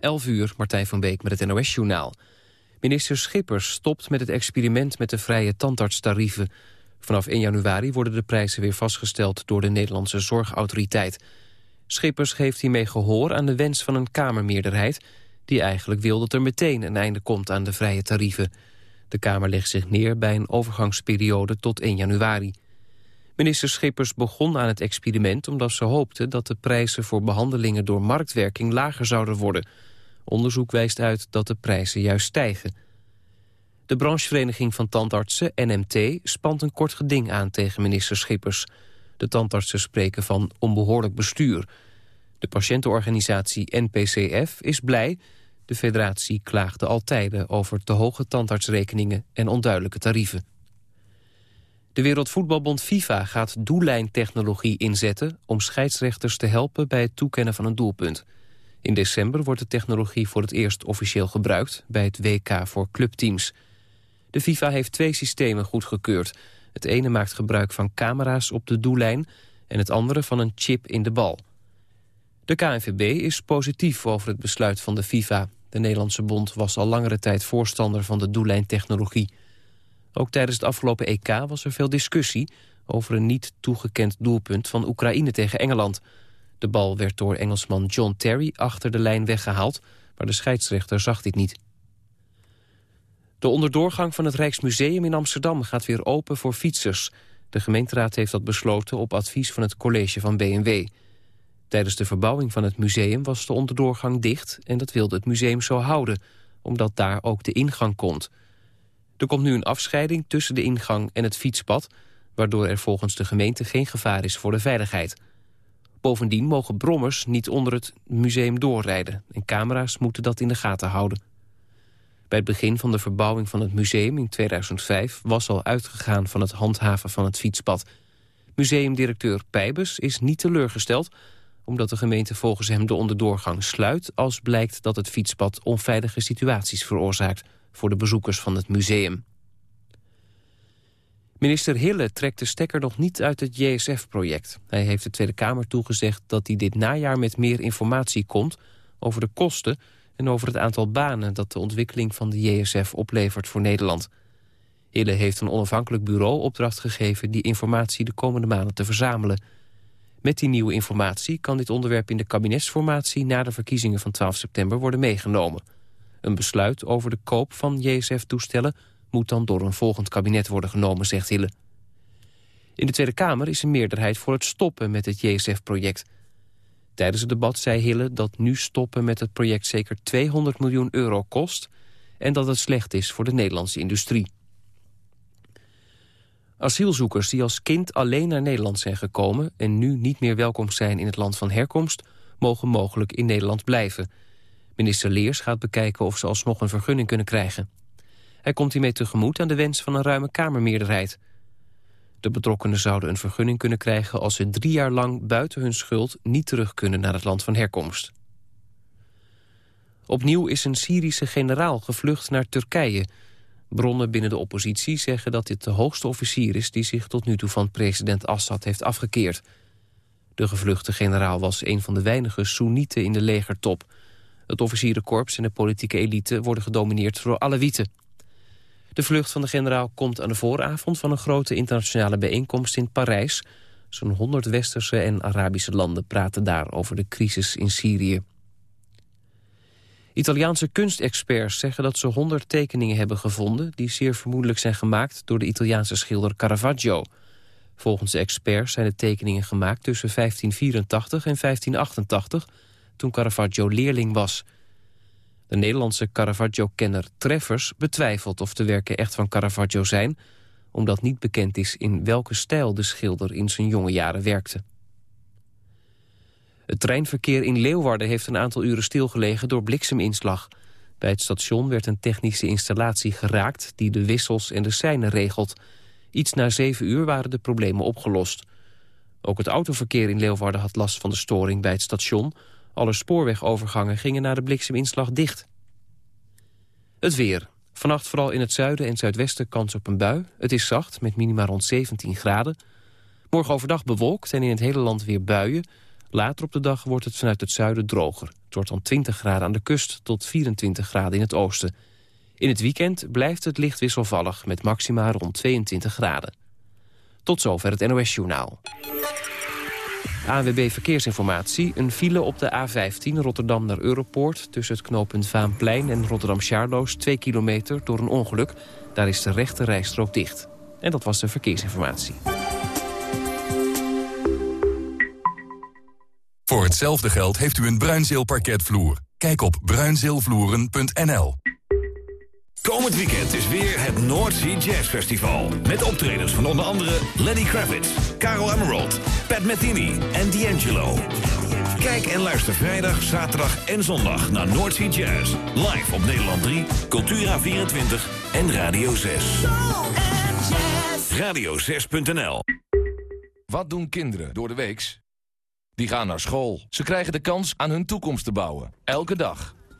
11 uur, Martijn van Beek met het NOS-journaal. Minister Schippers stopt met het experiment met de vrije tandartstarieven. Vanaf 1 januari worden de prijzen weer vastgesteld door de Nederlandse Zorgautoriteit. Schippers geeft hiermee gehoor aan de wens van een Kamermeerderheid... die eigenlijk wil dat er meteen een einde komt aan de vrije tarieven. De Kamer legt zich neer bij een overgangsperiode tot 1 januari. Minister Schippers begon aan het experiment omdat ze hoopte dat de prijzen voor behandelingen door marktwerking lager zouden worden. Onderzoek wijst uit dat de prijzen juist stijgen. De branchevereniging van tandartsen, NMT, spant een kort geding aan tegen minister Schippers. De tandartsen spreken van onbehoorlijk bestuur. De patiëntenorganisatie NPCF is blij. De federatie klaagde al tijden over te hoge tandartsrekeningen en onduidelijke tarieven. De Wereldvoetbalbond FIFA gaat doellijntechnologie inzetten... om scheidsrechters te helpen bij het toekennen van een doelpunt. In december wordt de technologie voor het eerst officieel gebruikt... bij het WK voor clubteams. De FIFA heeft twee systemen goedgekeurd. Het ene maakt gebruik van camera's op de doellijn... en het andere van een chip in de bal. De KNVB is positief over het besluit van de FIFA. De Nederlandse bond was al langere tijd voorstander van de doellijntechnologie... Ook tijdens het afgelopen EK was er veel discussie... over een niet toegekend doelpunt van Oekraïne tegen Engeland. De bal werd door Engelsman John Terry achter de lijn weggehaald... maar de scheidsrechter zag dit niet. De onderdoorgang van het Rijksmuseum in Amsterdam gaat weer open voor fietsers. De gemeenteraad heeft dat besloten op advies van het college van BMW. Tijdens de verbouwing van het museum was de onderdoorgang dicht... en dat wilde het museum zo houden, omdat daar ook de ingang komt... Er komt nu een afscheiding tussen de ingang en het fietspad... waardoor er volgens de gemeente geen gevaar is voor de veiligheid. Bovendien mogen brommers niet onder het museum doorrijden... en camera's moeten dat in de gaten houden. Bij het begin van de verbouwing van het museum in 2005... was al uitgegaan van het handhaven van het fietspad. Museumdirecteur Pijbus is niet teleurgesteld... omdat de gemeente volgens hem de onderdoorgang sluit... als blijkt dat het fietspad onveilige situaties veroorzaakt voor de bezoekers van het museum. Minister Hille trekt de stekker nog niet uit het JSF-project. Hij heeft de Tweede Kamer toegezegd dat hij dit najaar met meer informatie komt... over de kosten en over het aantal banen dat de ontwikkeling van de JSF oplevert voor Nederland. Hille heeft een onafhankelijk bureau opdracht gegeven die informatie de komende maanden te verzamelen. Met die nieuwe informatie kan dit onderwerp in de kabinetsformatie na de verkiezingen van 12 september worden meegenomen. Een besluit over de koop van JSF-toestellen moet dan door een volgend kabinet worden genomen, zegt Hille. In de Tweede Kamer is een meerderheid voor het stoppen met het JSF-project. Tijdens het debat zei Hille dat nu stoppen met het project zeker 200 miljoen euro kost... en dat het slecht is voor de Nederlandse industrie. Asielzoekers die als kind alleen naar Nederland zijn gekomen... en nu niet meer welkom zijn in het land van herkomst... mogen mogelijk in Nederland blijven... Minister Leers gaat bekijken of ze alsnog een vergunning kunnen krijgen. Hij komt hiermee tegemoet aan de wens van een ruime Kamermeerderheid. De betrokkenen zouden een vergunning kunnen krijgen... als ze drie jaar lang buiten hun schuld niet terug kunnen naar het land van herkomst. Opnieuw is een Syrische generaal gevlucht naar Turkije. Bronnen binnen de oppositie zeggen dat dit de hoogste officier is... die zich tot nu toe van president Assad heeft afgekeerd. De gevluchte generaal was een van de weinige Soenieten in de legertop... Het officierenkorps en de politieke elite worden gedomineerd door Alawieten. De vlucht van de generaal komt aan de vooravond van een grote internationale bijeenkomst in Parijs. Zo'n 100 westerse en Arabische landen praten daar over de crisis in Syrië. Italiaanse kunstexperts zeggen dat ze 100 tekeningen hebben gevonden... die zeer vermoedelijk zijn gemaakt door de Italiaanse schilder Caravaggio. Volgens de experts zijn de tekeningen gemaakt tussen 1584 en 1588 toen Caravaggio leerling was. De Nederlandse Caravaggio-kenner Treffers betwijfelt of de werken echt van Caravaggio zijn... omdat niet bekend is in welke stijl de schilder in zijn jonge jaren werkte. Het treinverkeer in Leeuwarden heeft een aantal uren stilgelegen door blikseminslag. Bij het station werd een technische installatie geraakt die de wissels en de seinen regelt. Iets na zeven uur waren de problemen opgelost. Ook het autoverkeer in Leeuwarden had last van de storing bij het station... Alle spoorwegovergangen gingen na de blikseminslag dicht. Het weer. Vannacht vooral in het zuiden en zuidwesten kans op een bui. Het is zacht, met minima rond 17 graden. Morgen overdag bewolkt en in het hele land weer buien. Later op de dag wordt het vanuit het zuiden droger. Het wordt dan 20 graden aan de kust tot 24 graden in het oosten. In het weekend blijft het licht wisselvallig met maxima rond 22 graden. Tot zover het NOS-journaal. ANWB Verkeersinformatie. Een file op de A15 Rotterdam naar Europoort... tussen het knooppunt Vaanplein en Rotterdam-Charloes... 2 kilometer door een ongeluk. Daar is de rechte rijstrook dicht. En dat was de verkeersinformatie. Voor hetzelfde geld heeft u een Bruinzeel parketvloer. Kijk op bruinzeelvloeren.nl. Komend weekend is weer het Noordsea Jazz Festival. Met optredens van onder andere Lenny Kravitz, Caro Emerald, Pat Metheny en D'Angelo. Kijk en luister vrijdag, zaterdag en zondag naar Noordsea Jazz. Live op Nederland 3, Cultura24 en Radio 6. Radio6.nl Wat doen kinderen door de weeks? Die gaan naar school. Ze krijgen de kans aan hun toekomst te bouwen. Elke dag.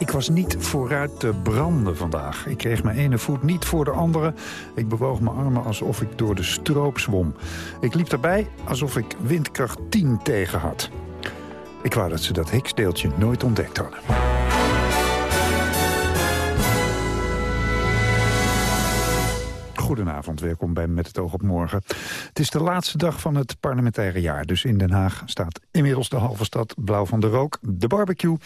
Ik was niet vooruit te branden vandaag. Ik kreeg mijn ene voet niet voor de andere. Ik bewoog mijn armen alsof ik door de stroop zwom. Ik liep daarbij alsof ik windkracht 10 tegen had. Ik wou dat ze dat Higgsdeeltje nooit ontdekt hadden. Goedenavond, welkom bij Met het oog op morgen. Het is de laatste dag van het parlementaire jaar. Dus in Den Haag staat inmiddels de halve stad blauw van de rook. De barbecue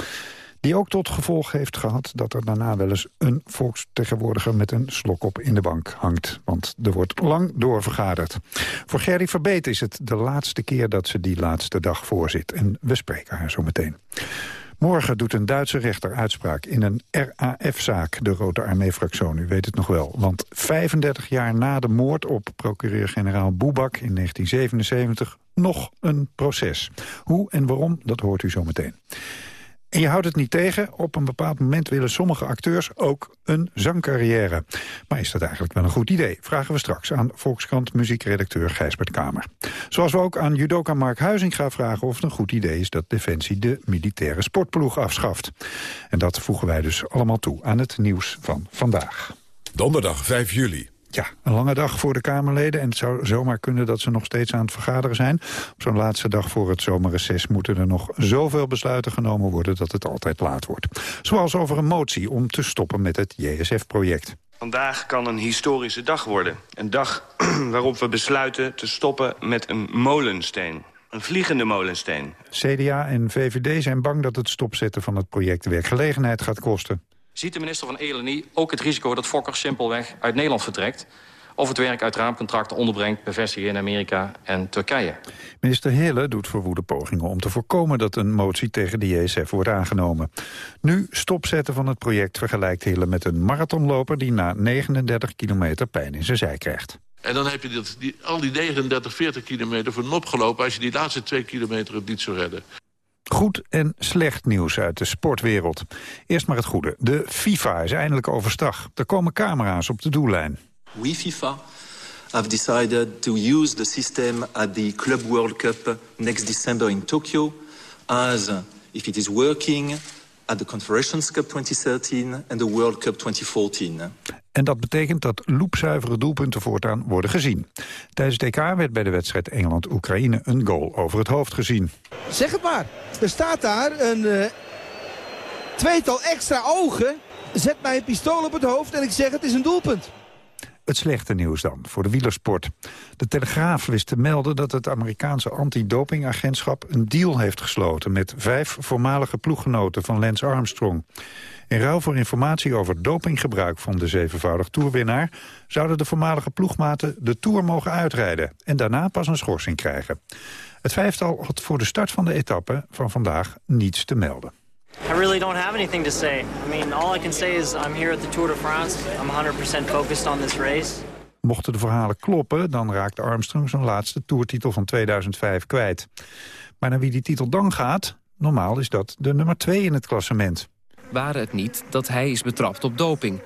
die ook tot gevolg heeft gehad dat er daarna wel eens een volksvertegenwoordiger met een slok op in de bank hangt. Want er wordt lang doorvergaderd. Voor Gerry Verbeet is het de laatste keer dat ze die laatste dag voorzit. En we spreken haar zo meteen. Morgen doet een Duitse rechter uitspraak in een RAF-zaak, de Rode Armee-fractie. U weet het nog wel. Want 35 jaar na de moord op procureur-generaal Boebak in 1977 nog een proces. Hoe en waarom, dat hoort u zo meteen. En je houdt het niet tegen. Op een bepaald moment willen sommige acteurs ook een zangcarrière. Maar is dat eigenlijk wel een goed idee? Vragen we straks aan Volkskrant muziekredacteur Gijsbert Kamer. Zoals we ook aan judoka Mark Huizing gaan vragen of het een goed idee is... dat Defensie de militaire sportploeg afschaft. En dat voegen wij dus allemaal toe aan het nieuws van vandaag. Donderdag 5 juli. Ja, een lange dag voor de Kamerleden. En het zou zomaar kunnen dat ze nog steeds aan het vergaderen zijn. Op zo'n laatste dag voor het zomerreces moeten er nog zoveel besluiten genomen worden... dat het altijd laat wordt. Zoals over een motie om te stoppen met het JSF-project. Vandaag kan een historische dag worden. Een dag waarop we besluiten te stoppen met een molensteen. Een vliegende molensteen. CDA en VVD zijn bang dat het stopzetten van het project werkgelegenheid gaat kosten. Ziet de minister van Eleni ook het risico dat Fokker simpelweg uit Nederland vertrekt... of het werk uit raamcontracten onderbrengt, bevestigen in Amerika en Turkije? Minister Hille doet verwoede pogingen om te voorkomen dat een motie tegen de JSF wordt aangenomen. Nu stopzetten van het project vergelijkt Hille met een marathonloper die na 39 kilometer pijn in zijn zij krijgt. En dan heb je dit, die, al die 39, 40 kilometer voor een opgelopen... als je die laatste twee kilometer het niet zou redden. Goed en slecht nieuws uit de sportwereld. Eerst maar het goede. De FIFA is eindelijk overstag. Er komen camera's op de doellijn. We FIFA have decided to use the system at the Club World Cup next December in Tokyo as if it is working at the Confederations Cup 2013 and the World Cup 2014. En dat betekent dat loepzuivere doelpunten voortaan worden gezien. Tijdens het EK werd bij de wedstrijd Engeland-Oekraïne een goal over het hoofd gezien. Zeg het maar. Er staat daar een uh, tweetal extra ogen. Zet mij een pistool op het hoofd en ik zeg het is een doelpunt. Het slechte nieuws dan, voor de wielersport. De Telegraaf wist te melden dat het Amerikaanse antidopingagentschap... een deal heeft gesloten met vijf voormalige ploeggenoten van Lance Armstrong. In ruil voor informatie over dopinggebruik van de zevenvoudig toerwinnaar... zouden de voormalige ploegmaten de Tour mogen uitrijden... en daarna pas een schorsing krijgen. Het vijftal had voor de start van de etappe van vandaag niets te melden. I really don't have anything to say. I mean, all I can say is I'm here at the Tour de France. I'm 100% focused on this race. Mochten de verhalen kloppen, dan raakt Armstrong zijn laatste toertitel van 2005 kwijt. Maar naar wie die titel dan gaat, normaal is dat de nummer 2 in het klassement. Waren het niet dat hij is betrapt op doping.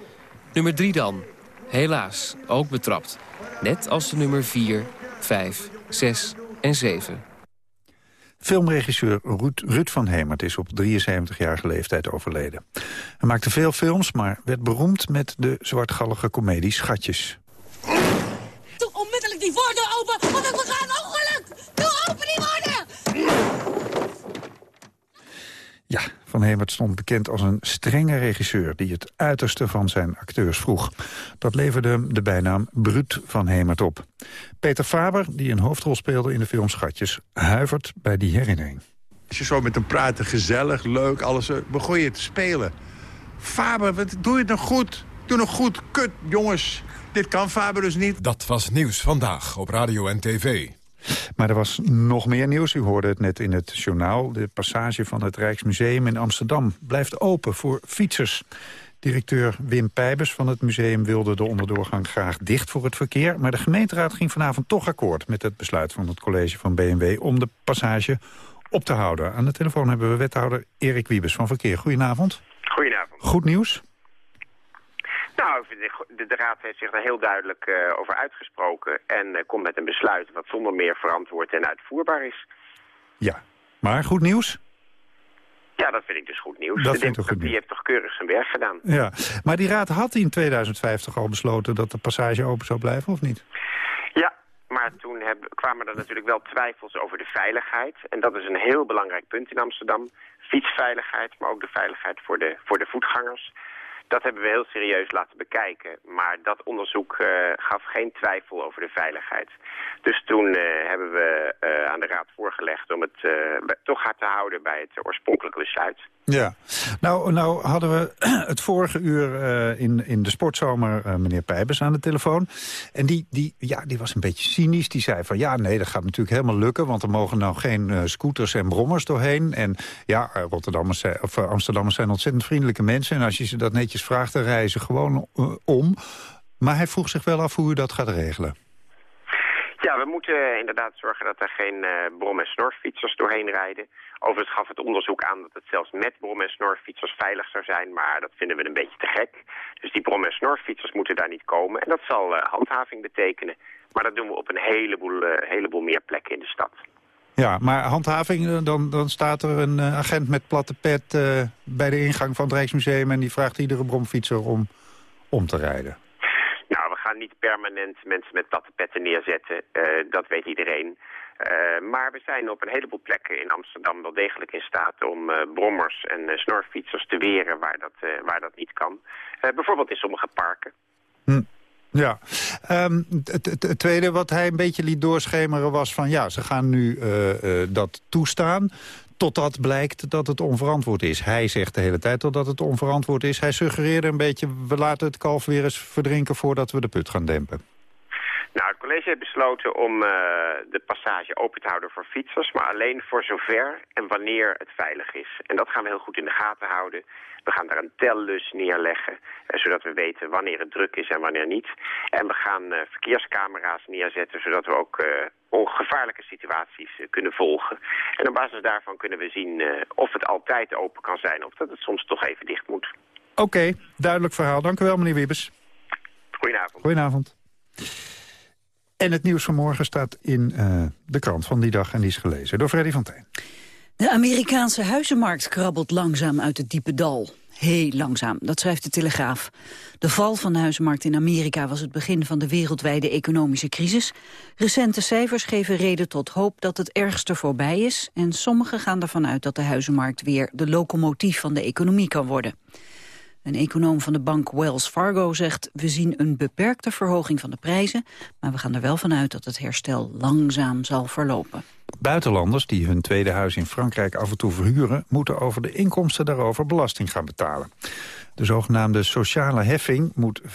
Nummer 3 dan. Helaas, ook betrapt. Net als de nummer 4, 5, 6 en 7. Filmregisseur Ruud, van Hemert is op 73-jarige leeftijd overleden. Hij maakte veel films, maar werd beroemd met de zwartgallige komedie Schatjes. Doe onmiddellijk die voordeur open, want we gaan ongeluk! Doe open die voordeur! Ja, Van Hemert stond bekend als een strenge regisseur... die het uiterste van zijn acteurs vroeg. Dat leverde hem de bijnaam Bruut van Hemert op. Peter Faber, die een hoofdrol speelde in de film Schatjes... huivert bij die herinnering. Als je zo met hem praat, gezellig, leuk, alles, eh, begon je te spelen. Faber, wat, doe je het nog goed? Doe nog goed, kut, jongens. Dit kan Faber dus niet. Dat was Nieuws Vandaag op Radio en TV. Maar er was nog meer nieuws. U hoorde het net in het journaal. De passage van het Rijksmuseum in Amsterdam blijft open voor fietsers. Directeur Wim Pijbers van het museum wilde de onderdoorgang graag dicht voor het verkeer. Maar de gemeenteraad ging vanavond toch akkoord met het besluit van het college van BMW om de passage op te houden. Aan de telefoon hebben we wethouder Erik Wiebes van Verkeer. Goedenavond. Goedenavond. Goed nieuws? De, de, Raad heeft zich daar heel duidelijk uh, over uitgesproken... en uh, komt met een besluit wat zonder meer verantwoord en uitvoerbaar is. Ja, maar goed nieuws? Ja, dat vind ik dus goed nieuws. Dat de vind ik goed die heeft toch keurig zijn werk gedaan. Ja, maar die Raad had in 2050 al besloten dat de passage open zou blijven, of niet? Ja, maar toen heb, kwamen er natuurlijk wel twijfels over de veiligheid. En dat is een heel belangrijk punt in Amsterdam. Fietsveiligheid, maar ook de veiligheid voor de, voor de voetgangers. Dat hebben we heel serieus laten bekijken. Maar dat onderzoek uh, gaf geen twijfel over de veiligheid. Dus toen uh, hebben we uh, aan de Raad voorgelegd om het toch hard te houden bij het oorspronkelijke besluit. Ja, nou, nou hadden we het vorige uur in, in de sportzomer meneer Pijbers aan de telefoon. En die, die, ja, die was een beetje cynisch. Die zei van ja, nee, dat gaat natuurlijk helemaal lukken. Want er mogen nou geen scooters en brommers doorheen. En ja, Rotterdammers of Amsterdammers zijn ontzettend vriendelijke mensen. En als je ze dat netjes vraagt, rijden ze gewoon om. Maar hij vroeg zich wel af hoe u dat gaat regelen. Ja, we moeten inderdaad zorgen dat er geen uh, brom- en snorfietsers doorheen rijden. Overigens gaf het onderzoek aan dat het zelfs met brom- en snorfietsers veilig zou zijn, maar dat vinden we een beetje te gek. Dus die brom- en snorfietsers moeten daar niet komen en dat zal uh, handhaving betekenen. Maar dat doen we op een heleboel, heleboel meer plekken in de stad. Ja, maar handhaving, dan, dan staat er een agent met platte pet bij de ingang van het Rijksmuseum... en die vraagt iedere bromfietser om om te rijden. Nou, we gaan niet permanent mensen met platte petten neerzetten. Uh, dat weet iedereen. Uh, maar we zijn op een heleboel plekken in Amsterdam wel degelijk in staat om uh, brommers en snorfietsers te weren waar dat, waar dat niet kan. bijvoorbeeld in sommige parken. Hm. Ja, um, het, tweede wat hij een beetje liet doorschemeren was van... ja, ze gaan nu uh, uh, dat toestaan totdat blijkt dat het onverantwoord is. Hij zegt de hele tijd dat het onverantwoord is. Hij suggereerde een beetje, we laten het kalf weer eens verdrinken... voordat we de put gaan dempen. Nou, het college heeft besloten om uh, de passage open te houden voor fietsers... maar alleen voor zover en wanneer het veilig is. En dat gaan we heel goed in de gaten houden. We gaan daar een tellus neerleggen, uh, zodat we weten wanneer het druk is en wanneer niet. En we gaan uh, verkeerscamera's neerzetten, zodat we ook ongevaarlijke situaties kunnen volgen. En op basis daarvan kunnen we zien of het altijd open kan zijn... of dat het soms toch even dicht moet. Oké, okay, duidelijk verhaal. Dank u wel, meneer Wiebes. Goedenavond. Goedenavond. En het nieuws van morgen staat in uh, de krant van die dag en die is gelezen door Freddy van Tijn. De Amerikaanse huizenmarkt krabbelt langzaam uit het diepe dal. Heel langzaam, dat schrijft de Telegraaf. De val van de huizenmarkt in Amerika was het begin van de wereldwijde economische crisis. Recente cijfers geven reden tot hoop dat het ergste voorbij is... en sommigen gaan ervan uit dat de huizenmarkt weer de locomotief van de economie kan worden. Een econoom van de bank Wells Fargo zegt... we zien een beperkte verhoging van de prijzen... maar we gaan er wel vanuit dat het herstel langzaam zal verlopen. Buitenlanders die hun tweede huis in Frankrijk af en toe verhuren... moeten over de inkomsten daarover belasting gaan betalen. De zogenaamde sociale heffing moet 15,5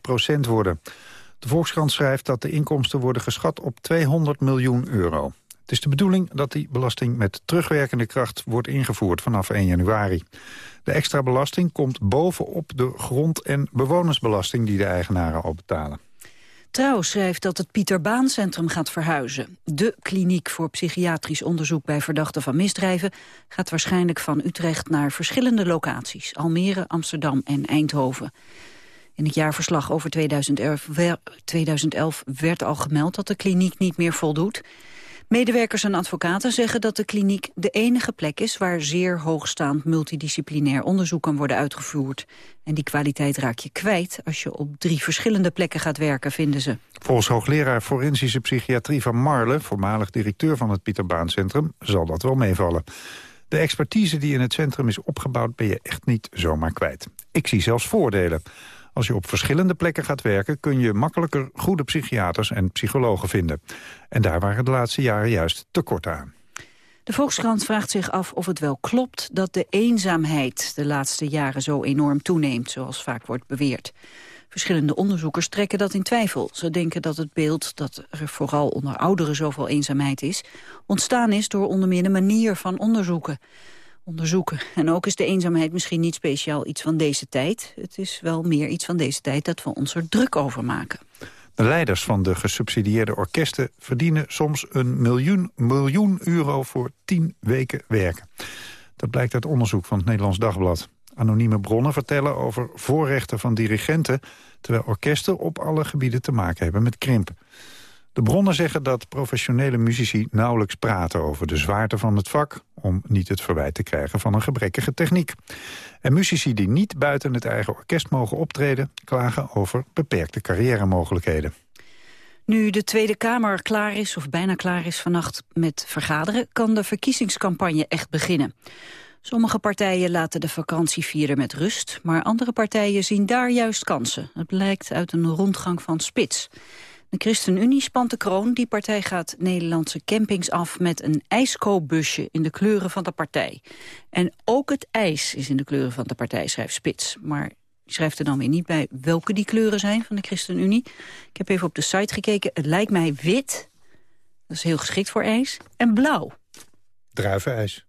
procent worden. De Volkskrant schrijft dat de inkomsten worden geschat op 200 miljoen euro. Het is de bedoeling dat die belasting met terugwerkende kracht wordt ingevoerd vanaf 1 januari. De extra belasting komt bovenop de grond- en bewonersbelasting die de eigenaren al betalen. Trouw schrijft dat het Pieter Baan Centrum gaat verhuizen. De kliniek voor psychiatrisch onderzoek bij verdachten van misdrijven... gaat waarschijnlijk van Utrecht naar verschillende locaties. Almere, Amsterdam en Eindhoven. In het jaarverslag over 2011, 2011 werd al gemeld dat de kliniek niet meer voldoet. Medewerkers en advocaten zeggen dat de kliniek de enige plek is... waar zeer hoogstaand multidisciplinair onderzoek kan worden uitgevoerd. En die kwaliteit raak je kwijt als je op drie verschillende plekken gaat werken, vinden ze. Volgens hoogleraar forensische psychiatrie van Marle... voormalig directeur van het Pieter Baan Centrum, zal dat wel meevallen. De expertise die in het centrum is opgebouwd ben je echt niet zomaar kwijt. Ik zie zelfs voordelen. Als je op verschillende plekken gaat werken... kun je makkelijker goede psychiaters en psychologen vinden. En daar waren de laatste jaren juist tekort aan. De Volkskrant vraagt zich af of het wel klopt dat de eenzaamheid de laatste jaren zo enorm toeneemt, zoals vaak wordt beweerd. Verschillende onderzoekers trekken dat in twijfel. Ze denken dat het beeld dat er vooral onder ouderen zoveel eenzaamheid is, ontstaan is door onder meer de manier van onderzoeken onderzoeken. En ook is de eenzaamheid misschien niet speciaal iets van deze tijd. Het is wel meer iets van deze tijd dat we ons er druk over maken. De leiders van de gesubsidieerde orkesten verdienen soms een miljoen, miljoen euro voor tien weken werken. Dat blijkt uit onderzoek van het Nederlands Dagblad. Anonieme bronnen vertellen over voorrechten van dirigenten... terwijl orkesten op alle gebieden te maken hebben met krimp. De bronnen zeggen dat professionele muzici nauwelijks praten over de zwaarte van het vak... om niet het verwijt te krijgen van een gebrekkige techniek. En muzici die niet buiten het eigen orkest mogen optreden... klagen over beperkte carrière-mogelijkheden. Nu de Tweede Kamer klaar is, of bijna klaar is vannacht met vergaderen... kan de verkiezingscampagne echt beginnen. Sommige partijen laten de vakantie vieren met rust... maar andere partijen zien daar juist kansen. Het blijkt uit een rondgang van Spits... De ChristenUnie spant de kroon. Die partij gaat Nederlandse campings af met een ijskoopbusje in de kleuren van de partij. En ook het ijs is in de kleuren van de partij, schrijft Spits. Maar schrijft er dan weer niet bij welke die kleuren zijn van de ChristenUnie. Ik heb even op de site gekeken. Het lijkt mij wit. Dat is heel geschikt voor ijs. En blauw. Druivenijs.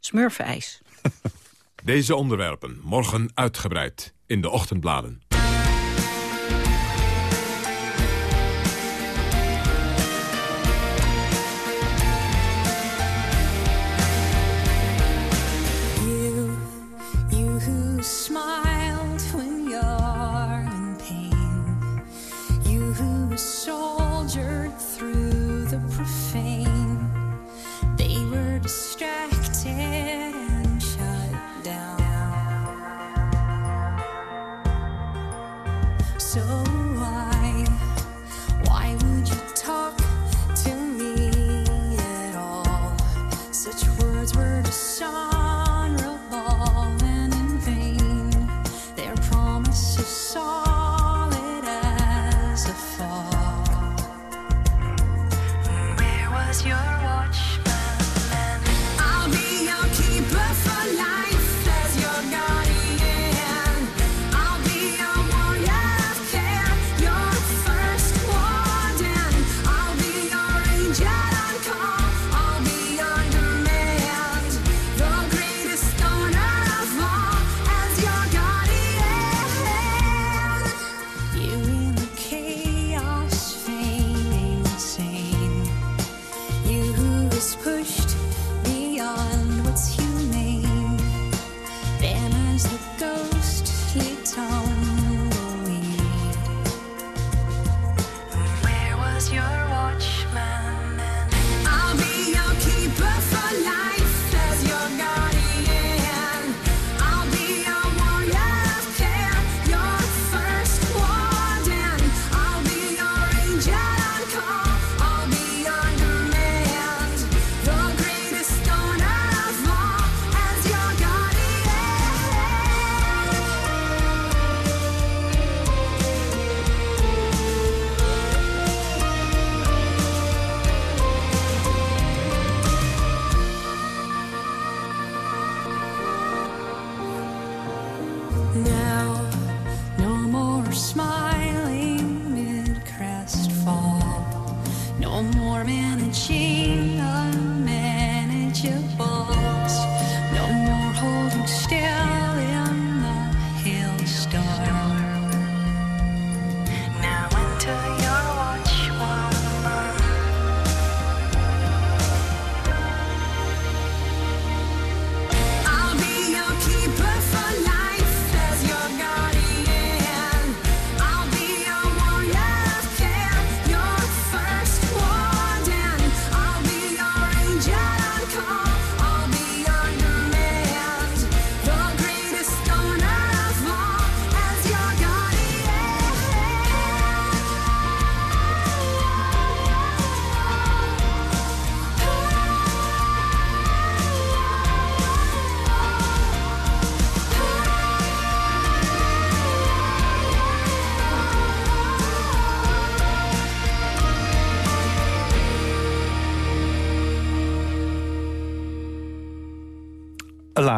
Smurfenijs. Deze onderwerpen morgen uitgebreid in de ochtendbladen.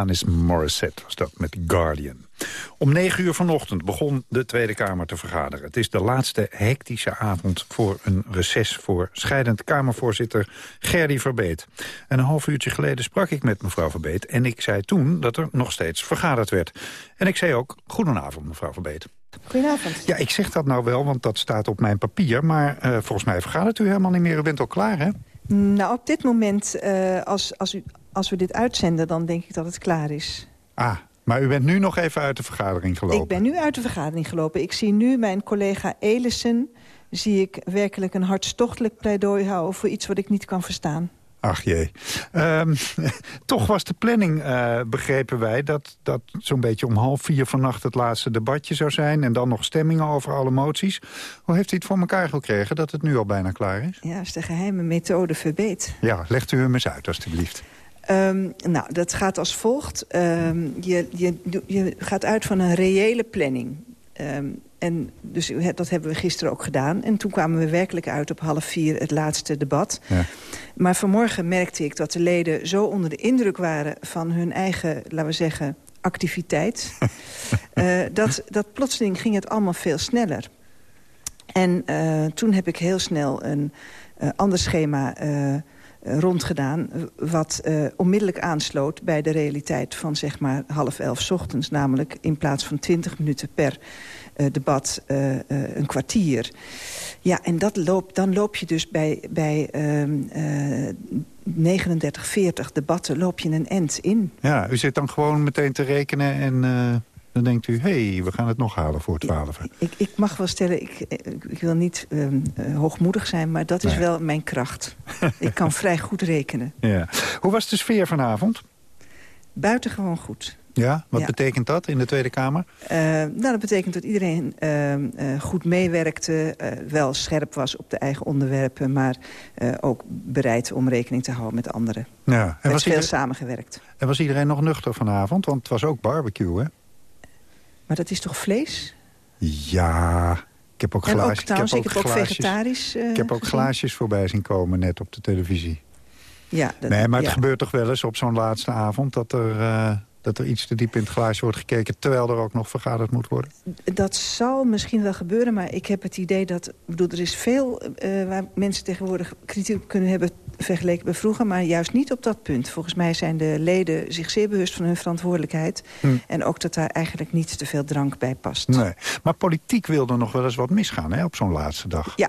Alanis Morissette was dat met Guardian. Om negen uur vanochtend begon de Tweede Kamer te vergaderen. Het is de laatste hectische avond voor een reces voor scheidend Kamervoorzitter Gerdy Verbeet. En een half uurtje geleden sprak ik met mevrouw Verbeet en ik zei toen dat er nog steeds vergaderd werd. En ik zei ook, goedenavond mevrouw Verbeet. Goedenavond. Ja, ik zeg dat nou wel, want dat staat op mijn papier, maar eh, volgens mij vergadert u helemaal niet meer. U bent al klaar, hè? Nou, op dit moment, eh, als, als, u, als we dit uitzenden, dan denk ik dat het klaar is. Ah, maar u bent nu nog even uit de vergadering gelopen. Ik ben nu uit de vergadering gelopen. Ik zie nu mijn collega Elissen... zie ik werkelijk een hartstochtelijk pleidooi houden... voor iets wat ik niet kan verstaan. Ach jee. Ehm, toch was de planning, eh, begrepen wij... dat, dat zo'n beetje om half vier vannacht het laatste debatje zou zijn... en dan nog stemmingen over alle moties. Hoe heeft u het voor elkaar gekregen dat het nu al bijna klaar is? Ja, dat is de geheime methode verbeet. Ja, legt u hem eens uit, alstublieft. Ehm, nou, dat gaat als volgt. Ehm, je, je, je gaat uit van een reële planning. Ehm, en dus dat hebben we gisteren ook gedaan. En toen kwamen we werkelijk uit op half vier het laatste debat. Ja. Maar vanmorgen merkte ik dat de leden zo onder de indruk waren... van hun eigen, laten we zeggen, activiteit... uh, dat, dat plotseling ging het allemaal veel sneller. En uh, toen heb ik heel snel een uh, ander schema rondgedaan... wat uh, onmiddellijk aansloot bij de realiteit van zeg maar half elf ochtends. Namelijk in plaats van twintig minuten per debat een kwartier. Ja, en dat loopt, dan loop je dus bij, bij uh, 39, 40 debatten loop je een end in. Ja, u zit dan gewoon meteen te rekenen en... Dan denkt u, hé, hey, we gaan het nog halen voor 12. Ik, ik, ik mag wel stellen, ik, ik wil niet um, uh, hoogmoedig zijn... maar dat is nee. wel mijn kracht. ik kan vrij goed rekenen. Ja. Hoe was de sfeer vanavond? Buitengewoon goed. Ja, wat ja. betekent dat in de Tweede Kamer? Uh, nou, dat betekent dat iedereen uh, uh, goed meewerkte, wel scherp was op de eigen onderwerpen... maar ook bereid om rekening te houden met anderen. Ja. En was veel samengewerkt. En was iedereen nog nuchter vanavond? Want het was ook barbecue, hè? Maar dat is toch vlees? Ja, ik heb ook en glaasjes. Ook, trouwens, ik heb ook, ook glaasjes, vegetarisch uh, Ik heb ook gezien. glaasjes voorbij zien komen net op de televisie. Ja, dat, nee, maar het ja. gebeurt toch wel eens op zo'n laatste avond... dat er, uh, dat er iets te diep in het glaasje wordt gekeken... terwijl er ook nog vergaderd moet worden? Dat zal misschien wel gebeuren, maar ik heb het idee dat... Ik bedoel, er is veel uh, waar mensen tegenwoordig kritiek kunnen hebben vergeleken bij vroeger... maar juist niet op dat punt. Volgens mij zijn de leden zich zeer bewust van hun verantwoordelijkheid... Hm. en ook dat daar eigenlijk niet te veel drank bij past. Nee, maar politiek wil er nog wel eens wat misgaan hè, op zo'n laatste dag. Ja,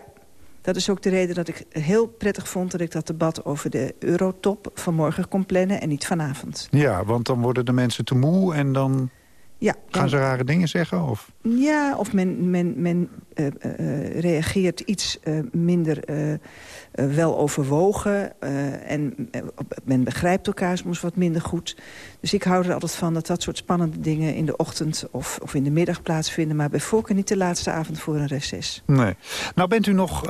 dat is ook de reden dat ik heel prettig vond... dat ik dat debat over de eurotop vanmorgen kon plannen en niet vanavond. Ja, want dan worden de mensen te moe en dan... Ja, Gaan ze rare dingen zeggen? Of? Ja, of men, men, men uh, uh, reageert iets uh, minder wel overwogen. en men begrijpt elkaar soms wat minder goed. Dus ik hou er altijd van dat dat soort spannende dingen... in de ochtend of, of in de middag plaatsvinden. Maar bij voorkeur niet de laatste avond voor een reces. Nee. Nou bent u nog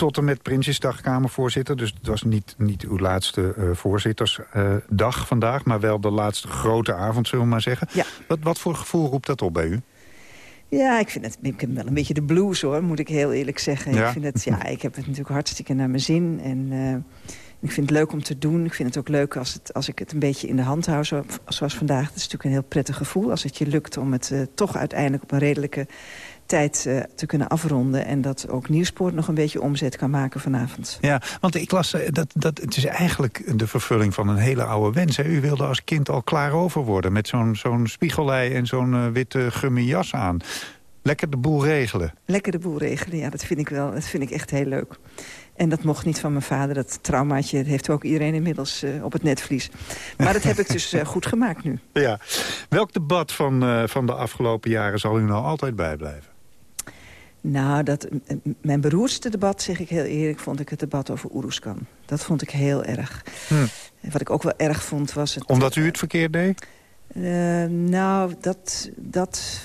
tot en met Prinsjesdag Kamervoorzitter. Dus het was niet, niet uw laatste uh, voorzittersdag uh, vandaag... maar wel de laatste grote avond, zullen we maar zeggen. Ja. Wat, wat voor gevoel roept dat op bij u? Ja, ik vind het ik heb wel een beetje de blues hoor, moet ik heel eerlijk zeggen. Ja? Ik, vind het, ja, ik heb het natuurlijk hartstikke naar mijn zin. En eh, ik vind het leuk om te doen. Ik vind het ook leuk als, het, als ik het een beetje in de hand hou, zo, zoals vandaag. Het is natuurlijk een heel prettig gevoel als het je lukt om het eh, toch uiteindelijk op een redelijke tijd eh, te kunnen afronden. En dat ook Nieuwspoort nog een beetje omzet kan maken vanavond. Ja, want ik las eh, dat, dat het is eigenlijk de vervulling van een hele oude wens. Hè? U wilde als kind al klaar over worden met zo'n zo'n spiegelei en zo'n eh, witte gummi jas aan. Lekker de boel regelen. Lekker de boel regelen, ja, dat vind ik wel. Dat vind ik echt heel leuk. En dat mocht niet van mijn vader. Dat traumaatje dat heeft ook iedereen inmiddels op het netvlies. Maar dat heb ik dus goed gemaakt nu. Ja. Welk debat van, van de afgelopen jaren zal u nou altijd bijblijven? Nou, dat, mijn beroerdste debat, zeg ik heel eerlijk... vond ik het debat over Oeruzkan. Dat vond ik heel erg. Hm. Wat ik ook wel erg vond was... Het, Omdat u het verkeerd deed? Eh, nou, dat, dat...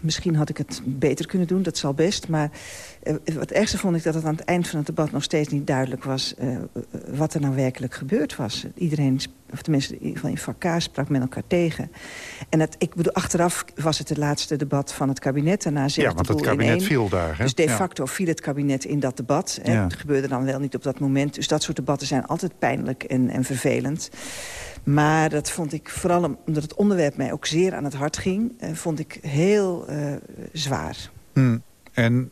Misschien had ik het beter kunnen doen, dat zal best. Maar eh, het ergste vond ik dat het aan het eind van het debat... nog steeds niet duidelijk was eh, wat er nou werkelijk gebeurd was. Iedereen, of tenminste in ieder geval in sprak met elkaar tegen. En het, ik bedoel, achteraf was het het laatste debat van het kabinet. Daarna zegt Ja, want het kabinet viel daar, hè? Dus de Ja. facto viel het kabinet in dat debat. Ja. Het gebeurde dan wel niet op dat moment. Dus dat soort debatten zijn altijd pijnlijk en, en vervelend. Maar dat vond ik, vooral omdat het onderwerp mij ook zeer aan het hart ging... eh, vond ik heel eh, zwaar. Hm. En,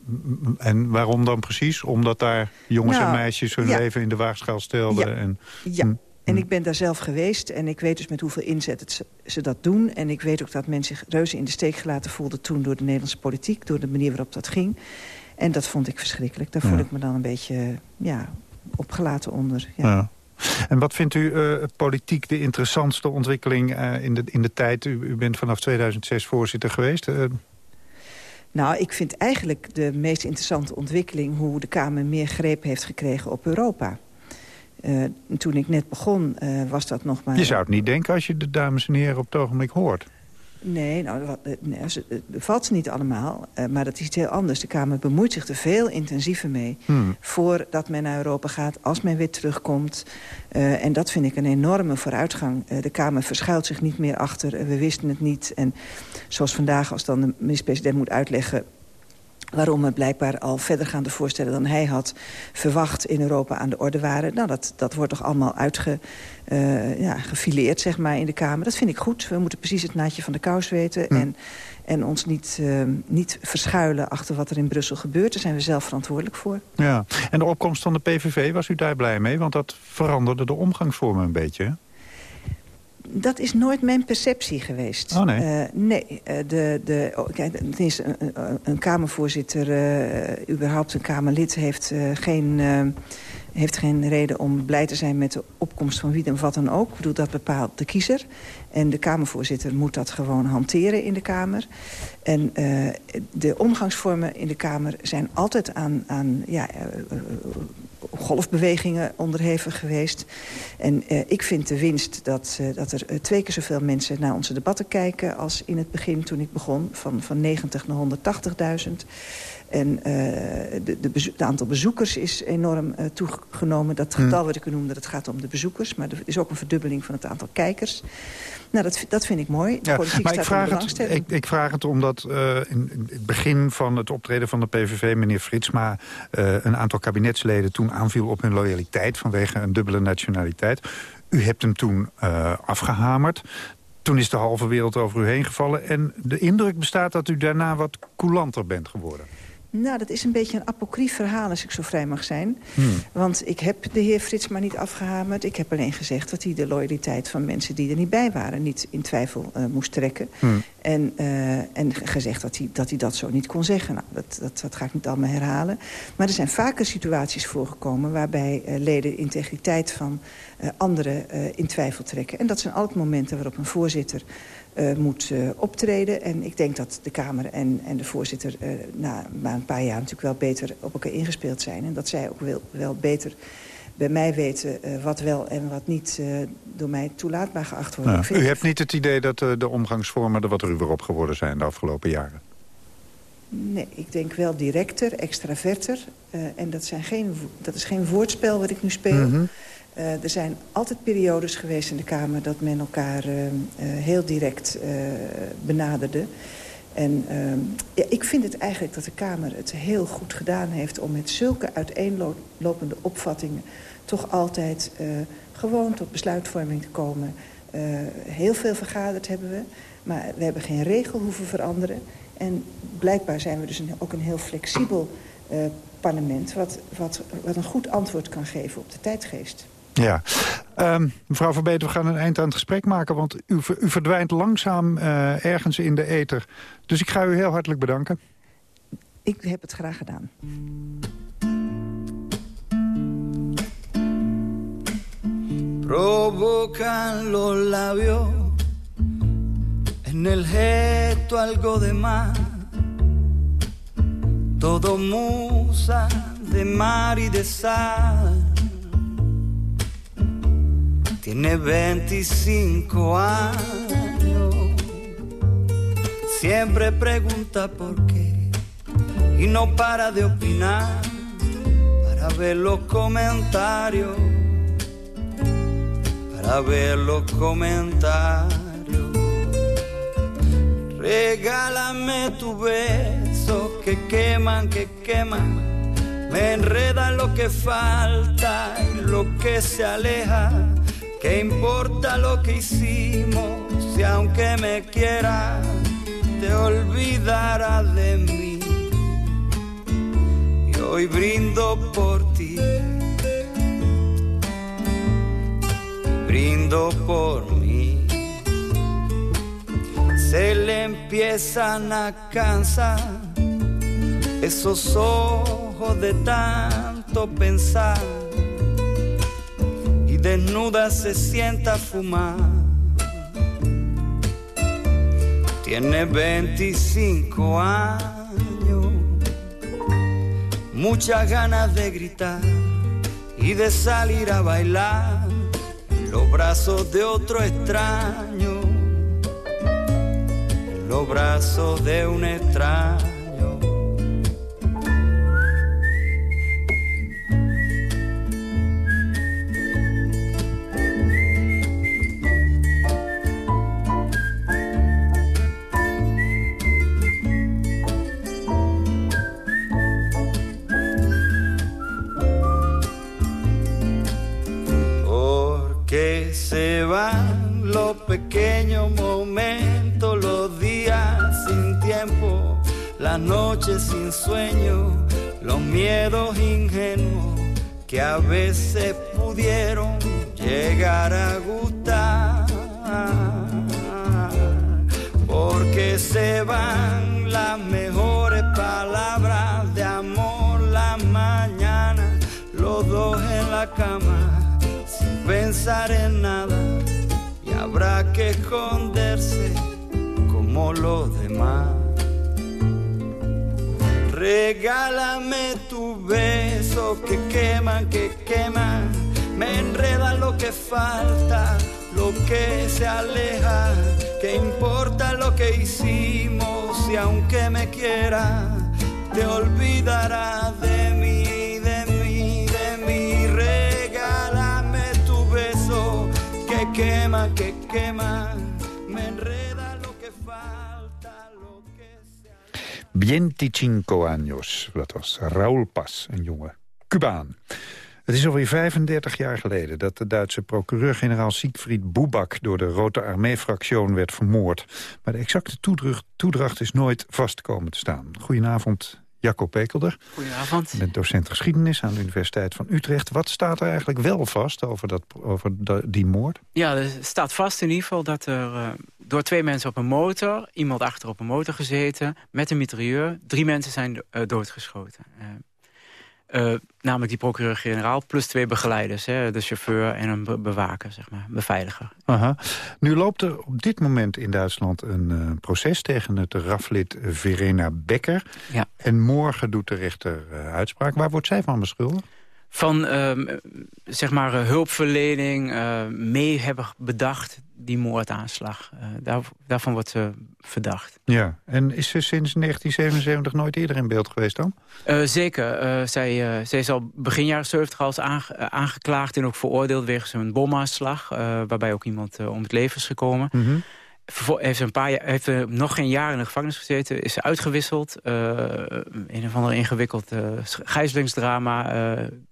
en waarom dan precies? Omdat daar jongens Nou, en meisjes hun ja. leven in de waagschaal stelden? Ja. En, Ja, Hm. en ik ben daar zelf geweest en ik weet dus met hoeveel inzet het ze, ze dat doen. En ik weet ook dat men zich reuze in de steek gelaten voelde toen door de Nederlandse politiek. Door de manier waarop dat ging. En dat vond ik verschrikkelijk. Daar Ja. voel ik me dan een beetje ja, opgelaten onder. Ja. En wat vindt u eh, politiek de interessantste ontwikkeling eh, in, de, in de tijd? U, u bent vanaf 2006 voorzitter geweest. Eh, Nou, ik vind eigenlijk de meest interessante ontwikkeling... hoe de Kamer meer greep heeft gekregen op Europa. Toen ik net begon, was dat nog maar... je zou het niet denken als je de dames en heren op het ogenblik hoort. Nee, nou, dat- nee, ze- eh, dat valt ze niet allemaal. eh, maar dat is iets heel anders. De Kamer bemoeit zich er veel intensiever mee... Hmm. voordat men naar Europa gaat, als men weer terugkomt. Eh, en dat vind ik een enorme vooruitgang. De Kamer verschuilt zich niet meer achter, we wisten het niet. En zoals vandaag, als dan de minister-president moet uitleggen waarom er blijkbaar al verdergaande voorstellen dan hij had verwacht in Europa aan de orde waren. Nou, dat, dat wordt toch allemaal uitge, eh, ja, zeg maar, in de Kamer. Dat vind ik goed. We moeten precies het naadje van de kous weten en, en ons niet, eh, niet verschuilen achter wat er in Brussel gebeurt. Daar zijn we zelf verantwoordelijk voor. Ja. En de opkomst van de PVV, was u daar blij mee? Want dat veranderde de omgangsvormen een beetje. Dat is nooit mijn perceptie geweest. Oh, nee. Eh, nee, eh, de, de, oh, kijk, het is een, een, Kamervoorzitter, eh, überhaupt een Kamerlid... heeft, geen, heeft geen reden om blij te zijn met de opkomst van wie dan wat dan ook. Ik bedoel, dat bepaalt de kiezer. En de Kamervoorzitter moet dat gewoon hanteren in de Kamer. En de omgangsvormen in de Kamer zijn altijd aan, aan ja, golfbewegingen onderhevig geweest. En eh, ik vind de winst dat, eh, dat er eh, twee keer zoveel mensen naar onze debatten kijken... als in het begin toen ik begon, van, van 90 naar 180.000. En eh de, de het aantal bezoekers is enorm toegenomen. Dat Hmm. getal wat ik u noemde, dat gaat om de bezoekers. Maar er is ook een verdubbeling van het aantal kijkers. Nou, dat, dat vind ik mooi. De Ja, politiek maar ik staat vraag, het, ik, ik vraag het omdat in in het begin van het optreden van de PVV... meneer Fritsma een aantal kabinetsleden toen aanviel op hun loyaliteit... vanwege een dubbele nationaliteit. U hebt hem toen eh, afgehamerd. Toen is de halve wereld over u heen gevallen. En de indruk bestaat dat u daarna wat coulanter bent geworden. Nou, dat is een beetje een apocrief verhaal, als ik zo vrij mag zijn. Want ik heb de heer Frits maar niet afgehamerd. Ik heb alleen gezegd dat hij de loyaliteit van mensen die er niet bij waren... niet in twijfel eh, moest trekken. En, eh, en gezegd dat hij, dat hij dat zo niet kon zeggen. Nou, dat, dat, dat ga ik niet allemaal herhalen. Maar er zijn vaker situaties voorgekomen... waarbij eh, leden de integriteit van anderen in twijfel trekken. En dat zijn altijd momenten waarop een voorzitter moet eh, optreden. En ik denk dat de Kamer en, en de voorzitter eh, na maar een paar jaar natuurlijk wel beter op elkaar ingespeeld zijn. En dat zij ook wel, wel beter bij mij weten eh, wat wel en wat niet eh, door mij toelaatbaar geacht wordt. U hebt niet het idee dat eh, de omgangsvormen er wat ruwer op geworden zijn... de afgelopen jaren? Nee, ik denk wel directer, extraverter. eh, en dat, zijn geen, dat is geen woordspel wat ik nu speel. Mhm. Eh, er zijn altijd periodes geweest in de Kamer... dat men elkaar eh, eh, heel direct benaderde. En ehm, ja, ik vind het eigenlijk dat de Kamer het heel goed gedaan heeft... om met zulke uiteenlopende opvattingen... toch altijd gewoon tot besluitvorming te komen. Heel veel vergaderd hebben we, maar we hebben geen regel hoeven veranderen. En blijkbaar zijn we dus een, ook een heel flexibel parlement... Wat, wat, wat een goed antwoord kan geven op de tijdgeest. Ja. Ehm, mevrouw Verbeter, we gaan een eind aan het gesprek maken... want u, u verdwijnt langzaam eh, ergens in de ether. Dus ik ga u heel hartelijk bedanken. Ik heb het graag gedaan. provocan los labios en el gesto algo de más. Todo musa de mar y de sal. Tiene 25 años. Siempre pregunta por qué y no para de opinar para ver los comentarios para ver los comentarios. Regálame tu beso que queman, que queman. Me enredan lo que falta y lo que se aleja. ¿Qué importa lo que hicimos si aunque me quieras te olvidarás de mí? Y hoy brindo por ti. brindo por mí. Se le empiezan a cansar esos ojos de tanto pensar desnuda se sienta a fumar. Tiene 25 años, muchas ganas de gritar y de salir a bailar los brazos de otro extraño, los brazos de un extraño. Los pequeños momentos, los días sin tiempo, las noches sin sueño, los miedos ingenuos que a veces pudieron llegar a gustar. Porque se van las mejores palabras de amor la mañana, los dos en la cama sin pensar en nada habrá que esconderse como los demás. Regálame tu beso que queman, que queman, me enreda lo que falta, lo que se aleja, que importa lo que hicimos y aunque me quiera, te olvidarás de mí, quema, que quema, me enreda lo que falta, lo que se 25 años. Dat was Raúl Pas, een jonge Cubaan. Het is alweer 35 jaar geleden dat de Duitse procureur-generaal Siegfried Boebak door de Rote Armee-fractie werd vermoord. Maar de exacte toedracht, toedracht is nooit vast komen te staan. Goedenavond, Jacco Pekelder. Goedenavond. Je bent docent geschiedenis aan de Universiteit van Utrecht. Wat staat er eigenlijk wel vast over, dat, over die moord? Ja, er staat vast in ieder geval dat er eh, door twee mensen op een motor... iemand achter op een motor gezeten met een mitrailleur... drie mensen zijn eh, doodgeschoten. Eh, namelijk die procureur-generaal plus twee begeleiders. Hè, de chauffeur en een be- bewaker, zeg maar, beveiliger. Aha. Nu loopt er op dit moment in Duitsland een eh, proces tegen het RAF-lid Verena Becker. Ja. En morgen doet de rechter eh, uitspraak. Waar wordt zij van beschuldigd? Van, ehm, zeg maar, eh, hulpverlening, eh, mee hebben bedacht die moordaanslag. Eh, daar, daarvan wordt ze verdacht. Ja. En is ze sinds 1977 nooit eerder in beeld geweest dan? Zeker. Zij, zij is al begin jaren 70 al eens aange- eh, aangeklaagd en ook veroordeeld wegens een bomaanslag. waarbij ook iemand om het leven is gekomen. Vervol- heeft een paar jaar, heeft ze nog geen jaar in de gevangenis gezeten. Is ze uitgewisseld. eh, een of ander ingewikkeld eh, gijzelingsdrama.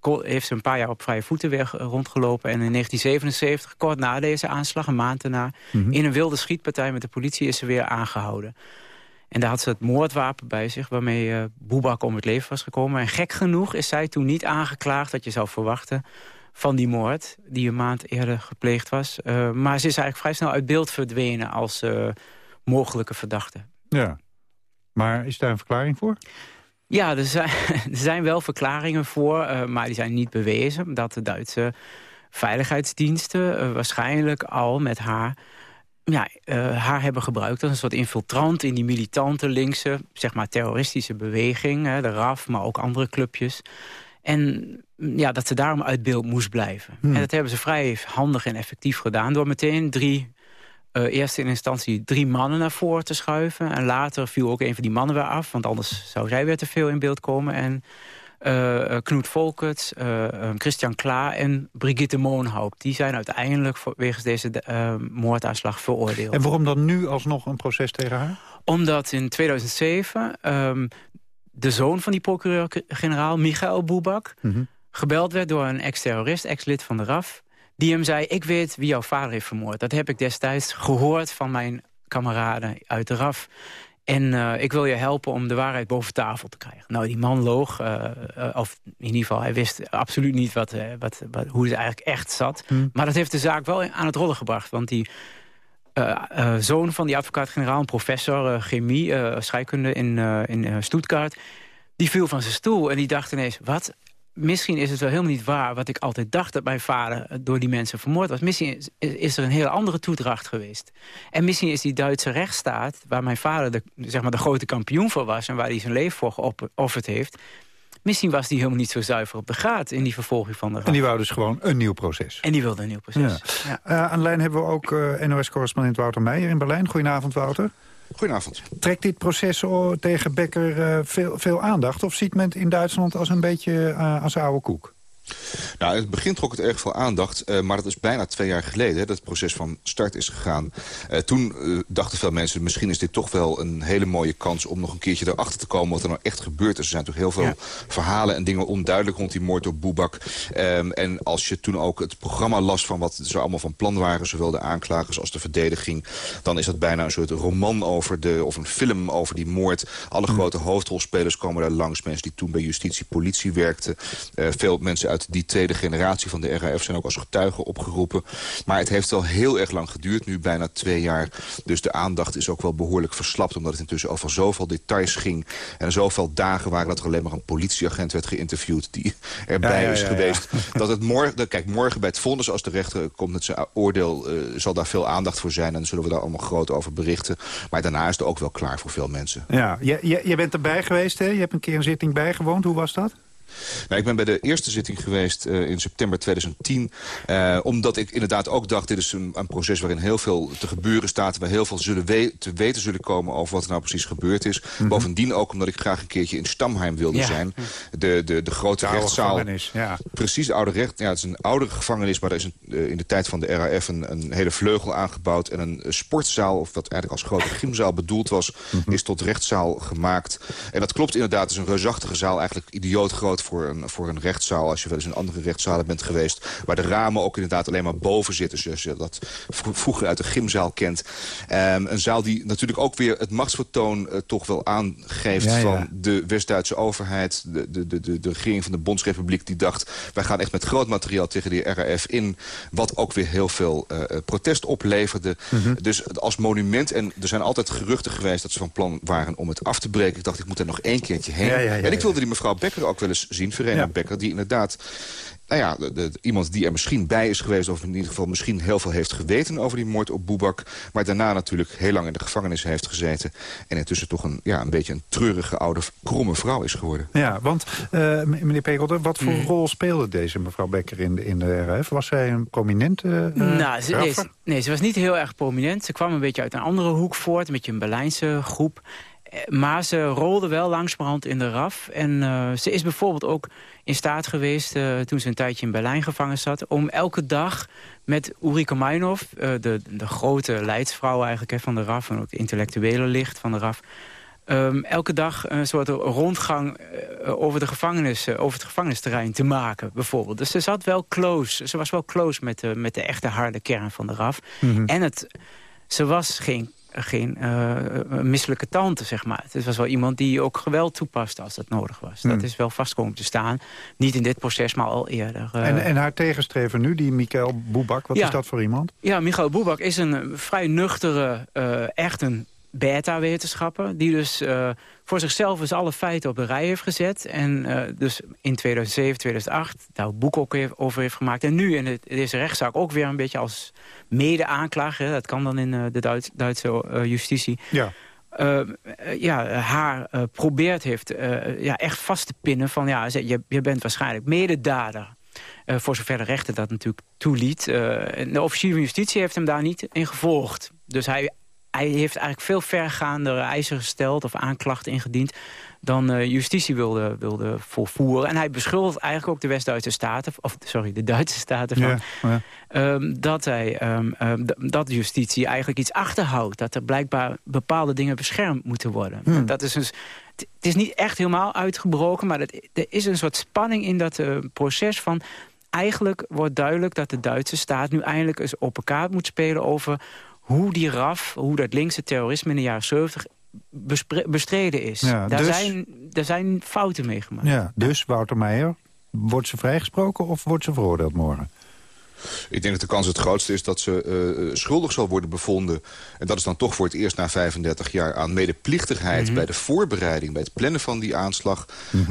eh, heeft ze een paar jaar op vrije voeten weer eh, rondgelopen. En in 1977, kort na deze aanslag, een maand daarna... Mhm. in een wilde schietpartij met de politie is ze weer aangehouden. En daar had ze het moordwapen bij zich... waarmee eh Boebak om het leven was gekomen. En gek genoeg is zij toen niet aangeklaagd... dat je zou verwachten van die moord... die een maand eerder gepleegd was. Eh, maar ze is eigenlijk vrij snel uit beeld verdwenen... als eh, mogelijke verdachte. Ja. Maar is daar een verklaring voor? Ja, er zijn, er zijn wel verklaringen voor, eh, maar die zijn niet bewezen. Dat de Duitse veiligheidsdiensten waarschijnlijk al met haar, ja, haar hebben gebruikt als een soort infiltrant in die militante linkse, zeg maar terroristische beweging, hè, de RAF, maar ook andere clubjes. En mm, ja, dat ze daarom uit beeld moest blijven. Hmm. En dat hebben ze vrij handig en effectief gedaan door meteen drie eh, eerst in instantie drie mannen naar voren te schuiven. En later viel ook een van die mannen weer af. Want anders zou zij weer te veel in beeld komen. En eh, eh, Knut Volkerts, eh, Christian Klaar en Brigitte Moonhaupt. Die zijn uiteindelijk voor, wegens deze moordaanslag veroordeeld. En waarom dan nu alsnog een proces tegen haar? Omdat in 2007 ehm, de zoon van die procureur-generaal, Michael Boebak... Mhm. gebeld werd door een ex-terrorist, ex-lid van de RAF... die hem zei, ik weet wie jouw vader heeft vermoord. Dat heb ik destijds gehoord van mijn kameraden uit de RAF. En eh, ik wil je helpen om de waarheid boven tafel te krijgen. Nou, die man loog, eh, eh, of in ieder geval, hij wist absoluut niet wat, wat, wat, hoe het eigenlijk echt zat. Maar dat heeft de zaak wel aan het rollen gebracht. Want die eh, eh, zoon van die advocaat-generaal, een professor eh, chemie, scheikunde in, in Stuttgart... die viel van zijn stoel en die dacht ineens... wat, misschien is het wel helemaal niet waar wat ik altijd dacht... dat mijn vader door die mensen vermoord was. Misschien is, is er een hele andere toedracht geweest. En misschien is die Duitse rechtsstaat... waar mijn vader de, zeg maar, de grote kampioen voor was... en waar hij zijn leven voor geofferd heeft... misschien was die helemaal niet zo zuiver op de graad... in die vervolging van de En die wou dus gewoon een nieuw proces. En die wilde een nieuw proces. Ja. Eh, aan de lijn hebben we ook eh, NOS-correspondent Wouter Meijer in Berlijn. Goedenavond, Wouter. Goedenavond. Trekt dit proces tegen Becker eh, veel, veel aandacht? Of ziet men het in Duitsland als een beetje eh, als oude koek? Nou, in het begin trok het erg veel aandacht, eh, maar dat is bijna twee jaar geleden hè, dat het proces van start is gegaan. Eh, toen eh, dachten veel mensen, misschien is dit toch wel een hele mooie kans om nog een keertje erachter te komen wat er nou echt gebeurd is. Er zijn natuurlijk heel veel verhalen en dingen onduidelijk rond die moord op Boebak. Ehm, en als je toen ook het programma las van wat ze allemaal van plan waren, zowel de aanklagers als de verdediging, dan is dat bijna een soort roman over de, of een film over die moord. Alle grote hoofdrolspelers komen daar langs, mensen die toen bij justitie, politie werkten. Veel mensen uit die tweede generatie van de RAF zijn ook als getuigen opgeroepen. Maar het heeft wel heel erg lang geduurd, nu bijna twee jaar. Dus de aandacht is ook wel behoorlijk verslapt... omdat het intussen over zoveel details ging. En zoveel dagen waren dat er alleen maar een politieagent werd geïnterviewd... die erbij Ja, ja, is ja, geweest. Dat het morgen, kijk, morgen bij het vonnis, als de rechter komt met zijn oordeel... eh, zal daar veel aandacht voor zijn en zullen we daar allemaal groot over berichten. Maar daarna is het ook wel klaar voor veel mensen. Ja, je, je, je bent erbij geweest, hè? Je hebt een keer een zitting bijgewoond. Hoe was dat? Nou, ik ben bij de eerste zitting geweest eh, in september 2010. eh, omdat ik inderdaad ook dacht, dit is een, een proces waarin heel veel te gebeuren staat. Waar heel veel zullen we- te weten zullen komen over wat er nou precies gebeurd is. Bovendien ook omdat ik graag een keertje in Stamheim wilde Ja. zijn. De, de, de grote De oude rechtszaal. gevangenis, ja. Precies, de oude recht. Ja, het is een oudere gevangenis, maar er is een, eh, in de tijd van de RAF een, een hele vleugel aangebouwd. En een sportzaal, of wat eigenlijk als grote gymzaal bedoeld was, is tot rechtszaal gemaakt. En dat klopt inderdaad, het is een reusachtige zaal, eigenlijk idioot groot voor een, voor een rechtszaal. Als je wel eens in andere rechtszalen bent geweest, waar de ramen ook inderdaad alleen maar boven zitten. Zoals je dat vro- vroeger uit de gymzaal kent. Ehm, een zaal die natuurlijk ook weer het machtsvertoon eh, toch wel aangeeft Ja, ja. van de West-Duitse overheid, de, de, de, de, de regering van de Bondsrepubliek... die dacht, wij gaan echt met groot materiaal tegen de RAF in... wat ook weer heel veel eh, eh, protest opleverde. Mhm. Dus als monument, en er zijn altijd geruchten geweest... dat ze van plan waren om het af te breken. Ik dacht, ik moet er nog één keertje heen. Ja, en ik wilde die mevrouw Becker ook wel eens zien, Verena Ja. Becker... die inderdaad nou ja, de- de- iemand die er misschien bij is geweest... of in ieder geval misschien heel veel heeft geweten over die moord op Boebak... maar daarna natuurlijk heel lang in de gevangenis heeft gezeten... en intussen toch een, ja, een beetje een treurige, oude, kromme vrouw is geworden. Ja, want eh, meneer Pekelder, wat voor Hmm. rol speelde deze mevrouw Becker in de, in de RAF? Was zij een prominente eh nou, ze, nee, ze- nee, ze was niet heel erg prominent. Ze kwam een beetje uit een andere hoek voort, een beetje een Berlijnse groep. Maar ze rolde wel langzamerhand in de raf. En eh, ze is bijvoorbeeld ook in staat geweest, eh, toen ze een tijdje in Berlijn gevangen zat... om elke dag met Ulrike Meinhof, eh, de, de grote leidsvrouw eigenlijk hè, van de RAF... en ook de intellectuele licht van de RAF... ehm, elke dag een soort rondgang eh, over, de gevangenis, eh, over het gevangenisterrein te maken, bijvoorbeeld. Dus ze zat wel close, ze was wel close met de, met de echte harde kern van de RAF. Mhm. En het, ze was geen, geen eh, misselijke tante, zeg maar. Het was wel iemand die ook geweld toepaste als dat nodig was. Dat Mhm. is wel vast komen te staan. Niet in dit proces, maar al eerder. Eh, En, en haar tegenstrever nu, die Mikael Boebak, wat Ja. is dat voor iemand? ja, Michael Boebak is een vrij nuchtere, eh, echt een beta-wetenschapper... die dus eh, voor zichzelf eens alle feiten op een rij heeft gezet. En eh, dus in 2007, 2008 daar een boek ook over heeft gemaakt. En nu in, het, deze rechtszaak ook weer een beetje als mede-aanklager. Dat kan dan in eh, de Duits- Duitse justitie. Ja. ja, haar probeert heeft ja, echt vast te pinnen van... ja, je, je bent waarschijnlijk mededader. Voor zover de rechter dat natuurlijk toeliet. En de officier van justitie heeft hem daar niet in gevolgd. Dus hij, hij heeft eigenlijk veel vergaande eisen gesteld... of aanklachten ingediend dan eh, justitie wilde, wilde volvoeren. En hij beschuldigt eigenlijk ook de West-Duitse staten... of sorry, de Duitse staten van... Ja, ja. Ehm, dat, hij, ehm, ehm, dat justitie eigenlijk iets achterhoudt. Dat er blijkbaar bepaalde dingen beschermd moeten worden. Hmm. Dat is dus, het het is niet echt helemaal uitgebroken... maar dat, er is een soort spanning in dat eh, proces van... eigenlijk wordt duidelijk dat de Duitse staat nu eindelijk eens op elkaar moet spelen... over hoe die RAF, hoe dat linkse terrorisme in de jaren 70 bespre- bestreden is. Ja, daar, dus- zijn, daar zijn fouten mee gemaakt. Ja, dus Wouter Meijer, wordt ze vrijgesproken of wordt ze veroordeeld morgen? Ik denk dat de kans het grootste is dat ze eh, schuldig zal worden bevonden. En dat is dan toch voor het eerst na 35 jaar aan medeplichtigheid... Mhm. bij de voorbereiding, bij het plannen van die aanslag.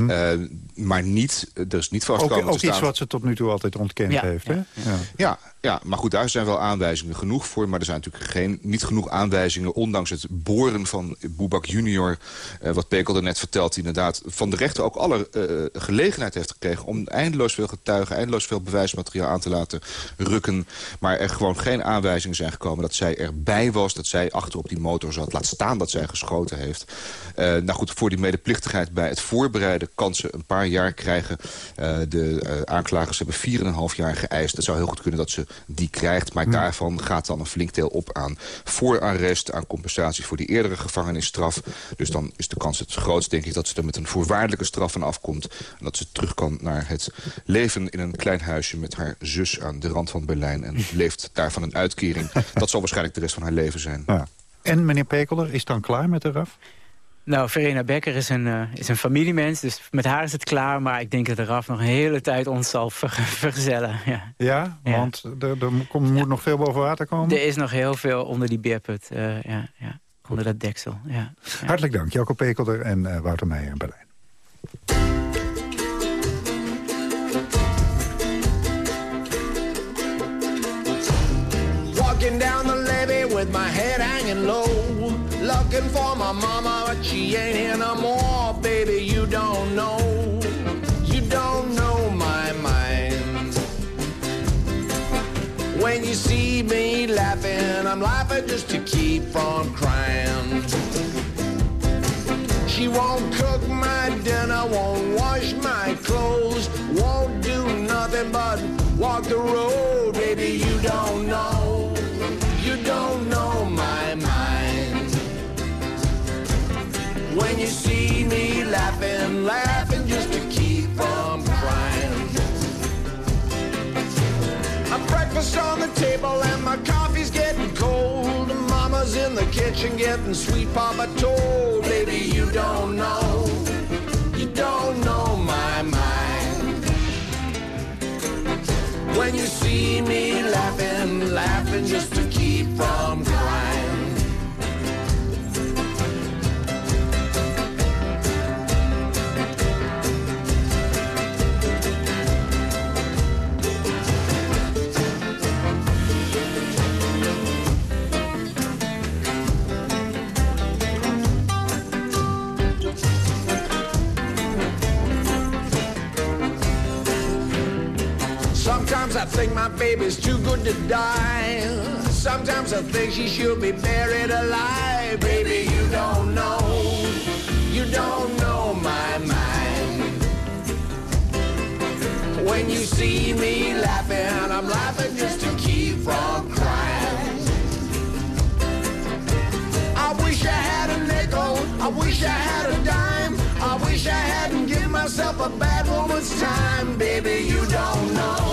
Eh, maar niet, er is niet Ook, vastkomen ook te staan... iets wat ze tot nu toe altijd ontkend Ja, heeft, ja, hè? Ja. Ja, ja, maar goed, daar zijn wel aanwijzingen genoeg voor. Maar er zijn natuurlijk geen, niet genoeg aanwijzingen... ondanks het boren van Boebak junior... eh, wat Pekel er net vertelt, die inderdaad van de rechter ook alle eh, gelegenheid heeft gekregen... om eindeloos veel getuigen, eindeloos veel bewijsmateriaal aan te laten rukken. Maar er gewoon geen aanwijzingen zijn gekomen dat zij erbij was... dat zij achter op die motor zat. Laat staan dat zij geschoten heeft. Eh, nou goed, voor die medeplichtigheid bij het voorbereiden... kan ze een paar jaar krijgen. Eh, de eh, aanklagers hebben 4,5 jaar geëist. Het zou heel goed kunnen dat ze die krijgt. Maar daarvan gaat dan een flink deel op aan voorarrest... aan compensatie voor die eerdere gevangenisstraf. Dus dan is de kans het grootst, denk ik... dat ze er met een voorwaardelijke straf van afkomt. En dat ze terug kan naar het leven in een klein huisje... met haar zus aan de rand van Berlijn. En leeft daarvan een uitkering. Dat zal waarschijnlijk de rest van haar leven zijn. Ja. En meneer Pekeler, is dan klaar met de RAF? Nou, Verena Becker is een, eh, is een familiemens, dus met haar is het klaar. Maar ik denk dat de RAF nog een hele tijd ons zal ver- vergezellen. Ja. Ja, want er, er komt- moet nog veel boven water komen? Er is nog heel veel onder die beerput, eh, ja, ja, onder dat deksel. Ja. Hartelijk dank, Jacob Pekelder en eh, Wouter Meijer in Berlijn. Walking down the levee with my head hanging low. Looking for my mama, but she ain't here no more. Baby, you don't know. You don't know my mind. When you see me laughing, I'm laughing just to keep from crying. She won't cook my dinner, won't wash my clothes, won't do nothing but walk the road. Breakfast on the table and my coffee's getting cold. Mama's in the kitchen getting sweet papa told. Baby, you don't know, you don't know my mind. When you see me laughing, laughing just to keep from think my baby's too good to die. Sometimes I think she should be buried alive. Baby, you don't know. You don't know my mind. When you see me laughing, I'm laughing just to keep from crying. I wish I had a nickel. I wish I had a dime. I wish I hadn't given myself a bad woman's time. Baby, you don't know.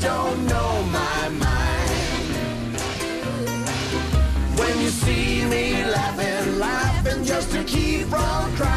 Don't know my mind. When you see me laughing, laughing just to keep from crying.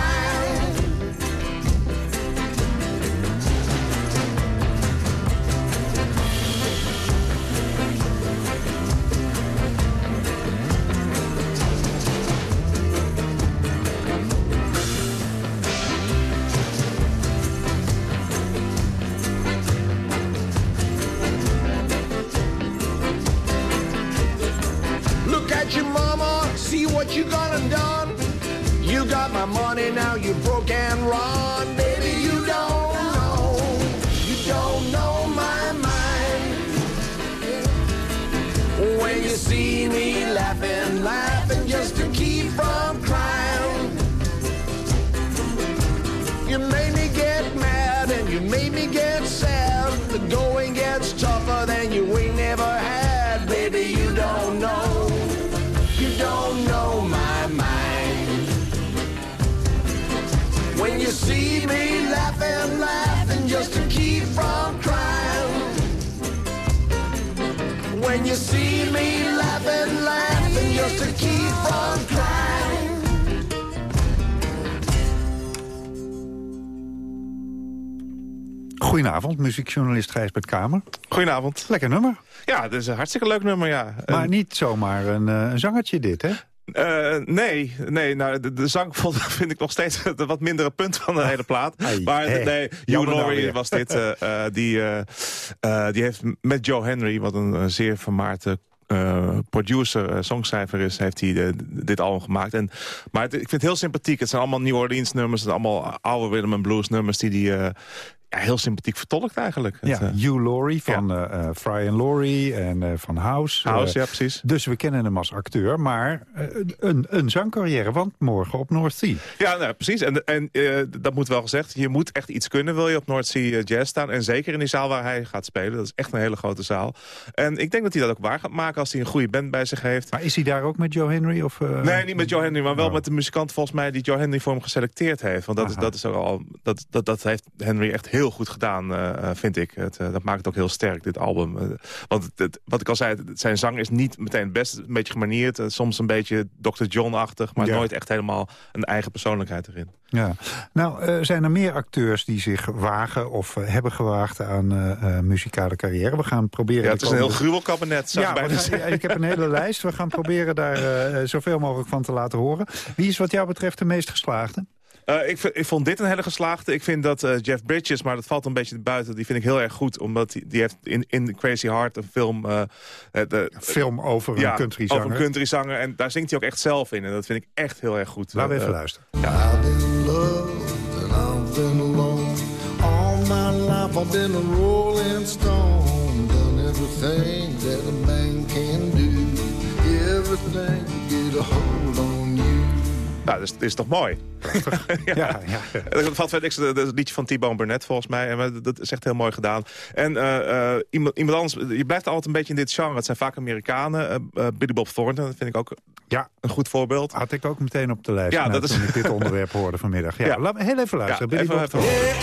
You gone and done. You got my money, now you broke and run. Baby, you don't know, you don't know my mind. When you see me laughing, you see me laughing, laughing just to keep from crying. Goedenavond, muziekjournalist Gijsbert Kamer. Goedenavond. Lekker nummer. Ja, het is een hartstikke leuk nummer, ja. Maar niet zomaar een, eh, een zangertje dit, hè? Eh, nee, nee nou, de, de zang vind ik nog steeds het wat mindere punt van de hele plaat. Ai, maar nee, Hugh nou Laurie was dit. eh, eh, die, die heeft met Joe Henry, wat een, zeer vermaarde producer, songschrijver is, heeft hij dit album gemaakt. En, maar het- ik vind het heel sympathiek. Het zijn allemaal New Orleans nummers. Het zijn allemaal oude rhythm and blues nummers die die ja, heel sympathiek vertolkt eigenlijk. Ja, Het, eh, Hugh Laurie van eh eh, Fry and Laurie en van House. House, ja, precies. Dus we kennen hem als acteur, maar een, een zangcarrière. Want morgen op North Sea. Ja, nou, precies. En, en dat moet wel gezegd. Je moet echt iets kunnen, wil je op North Sea Jazz staan. En zeker in die zaal waar hij gaat spelen. Dat is echt een hele grote zaal. En ik denk dat hij dat ook waar gaat maken als hij een goede band bij zich heeft. Maar is hij daar ook met Joe Henry? Of, Nee, niet met Joe Henry, maar wel Oh. met de muzikant volgens mij die Joe Henry voor hem geselecteerd heeft. Want dat, is, dat, is ook al, dat, dat, dat heeft Henry echt heel goed gedaan, eh, eh, vind ik. Het, eh, dat maakt het ook heel sterk, dit album. Want het, het- wat ik al zei, zijn zang is niet meteen het beste. Een beetje gemanierd, soms een beetje Dr. John-achtig... maar Ja. nooit echt helemaal een eigen persoonlijkheid erin. Ja. Nou, zijn er meer acteurs die zich wagen of hebben gewaagd aan muzikale carrière? We gaan proberen... Ja, het is een heel gruwelkabinet, zou Ja, ik bijna gaan- heb een hele lijst. We gaan proberen daar zoveel mogelijk van te laten horen. Wie is wat jou betreft de meest geslaagde? Eh, ik, ik vond dit een hele geslaagde. Ik vind dat eh, Jeff Bridges, maar dat valt een beetje buiten... die vind ik heel erg goed, omdat die, die heeft in, in Crazy Heart een film... eh, eh, de, Film over een ja, countryzanger. over een countryzanger. En daar zingt hij ook echt zelf in. En dat vind ik echt heel erg goed. Laten we even luisteren. I've been loved and I've been alone. All my life I've been a rolling stone. Done everything that a man can do. Everything to get a hold. Nou, dat is, dat is toch mooi? ja, ja. Dat valt verder niks. Dat is het liedje van T-Bone Burnett volgens mij. En dat- is echt heel mooi gedaan. En eh, eh, iemand, iemand anders, je blijft altijd een beetje in dit genre. Het zijn vaak Amerikanen. Eh, eh, Billy Bob Thornton, dat vind ik ook Ja. een goed voorbeeld. Had ik ook meteen op de lijst Ja, dat is- toen ik dit onderwerp hoorde vanmiddag. Ja, Ja. Laat me heel even luisteren. Ja, Billy even- Bob even- Thornton.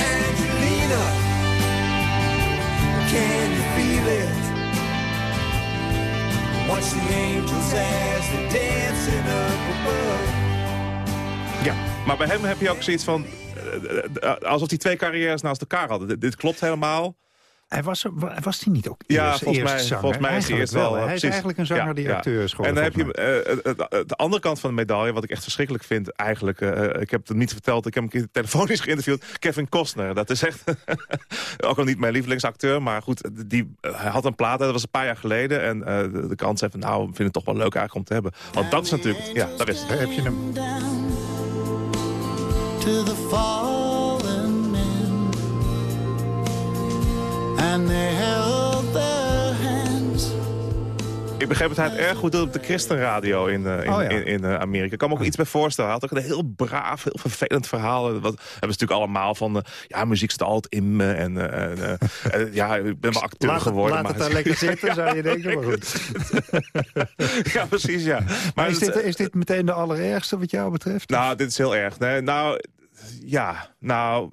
Can you feel it? Watch the angels as dancing Ja, maar bij hem heb je ook zoiets van... eh, eh, alsof hij twee carrières naast elkaar hadden. Dit, dit klopt helemaal. Hij was, was hij niet ook Ja, volgens eerst mij, zanger? volgens mij is hij eerst wel. Hij is eigenlijk een zanger Ja, die ja. acteur is En geworden. dan heb je eh, de andere kant van de medaille, wat ik echt verschrikkelijk vind eigenlijk. eh, ik heb het niet verteld, ik heb hem een keer telefonisch geïnterviewd. Kevin Costner, dat is echt ook al niet mijn lievelingsacteur. Maar goed, die, hij had een plaat, dat was een paar jaar geleden. En eh, de, de krant zei van, nou, we vinden het toch wel leuk eigenlijk om te hebben. Want dat is natuurlijk, ja, daar is het. Heb je hem? To the fallen men, and they held their hands Ik begreep dat hij het erg goed doet op de christenradio in, eh, in, Oh, ja. in, in, eh, Amerika. Ik kan me ook iets bij voorstellen. Hij had ook een heel braaf, heel vervelend verhaal. Wat hebben ze natuurlijk allemaal van... eh, ja, muziek zit altijd in me. En eh, en, eh, eh, ja, ik ben wel acteur Laat het- geworden. laat maar het daar lekker zitten, zou je denken, maar goed. ja, precies, ja. Maar is dit, is dit meteen de allerergste wat jou betreft? Nou, dit is heel erg. Nee, nou, ja, nou...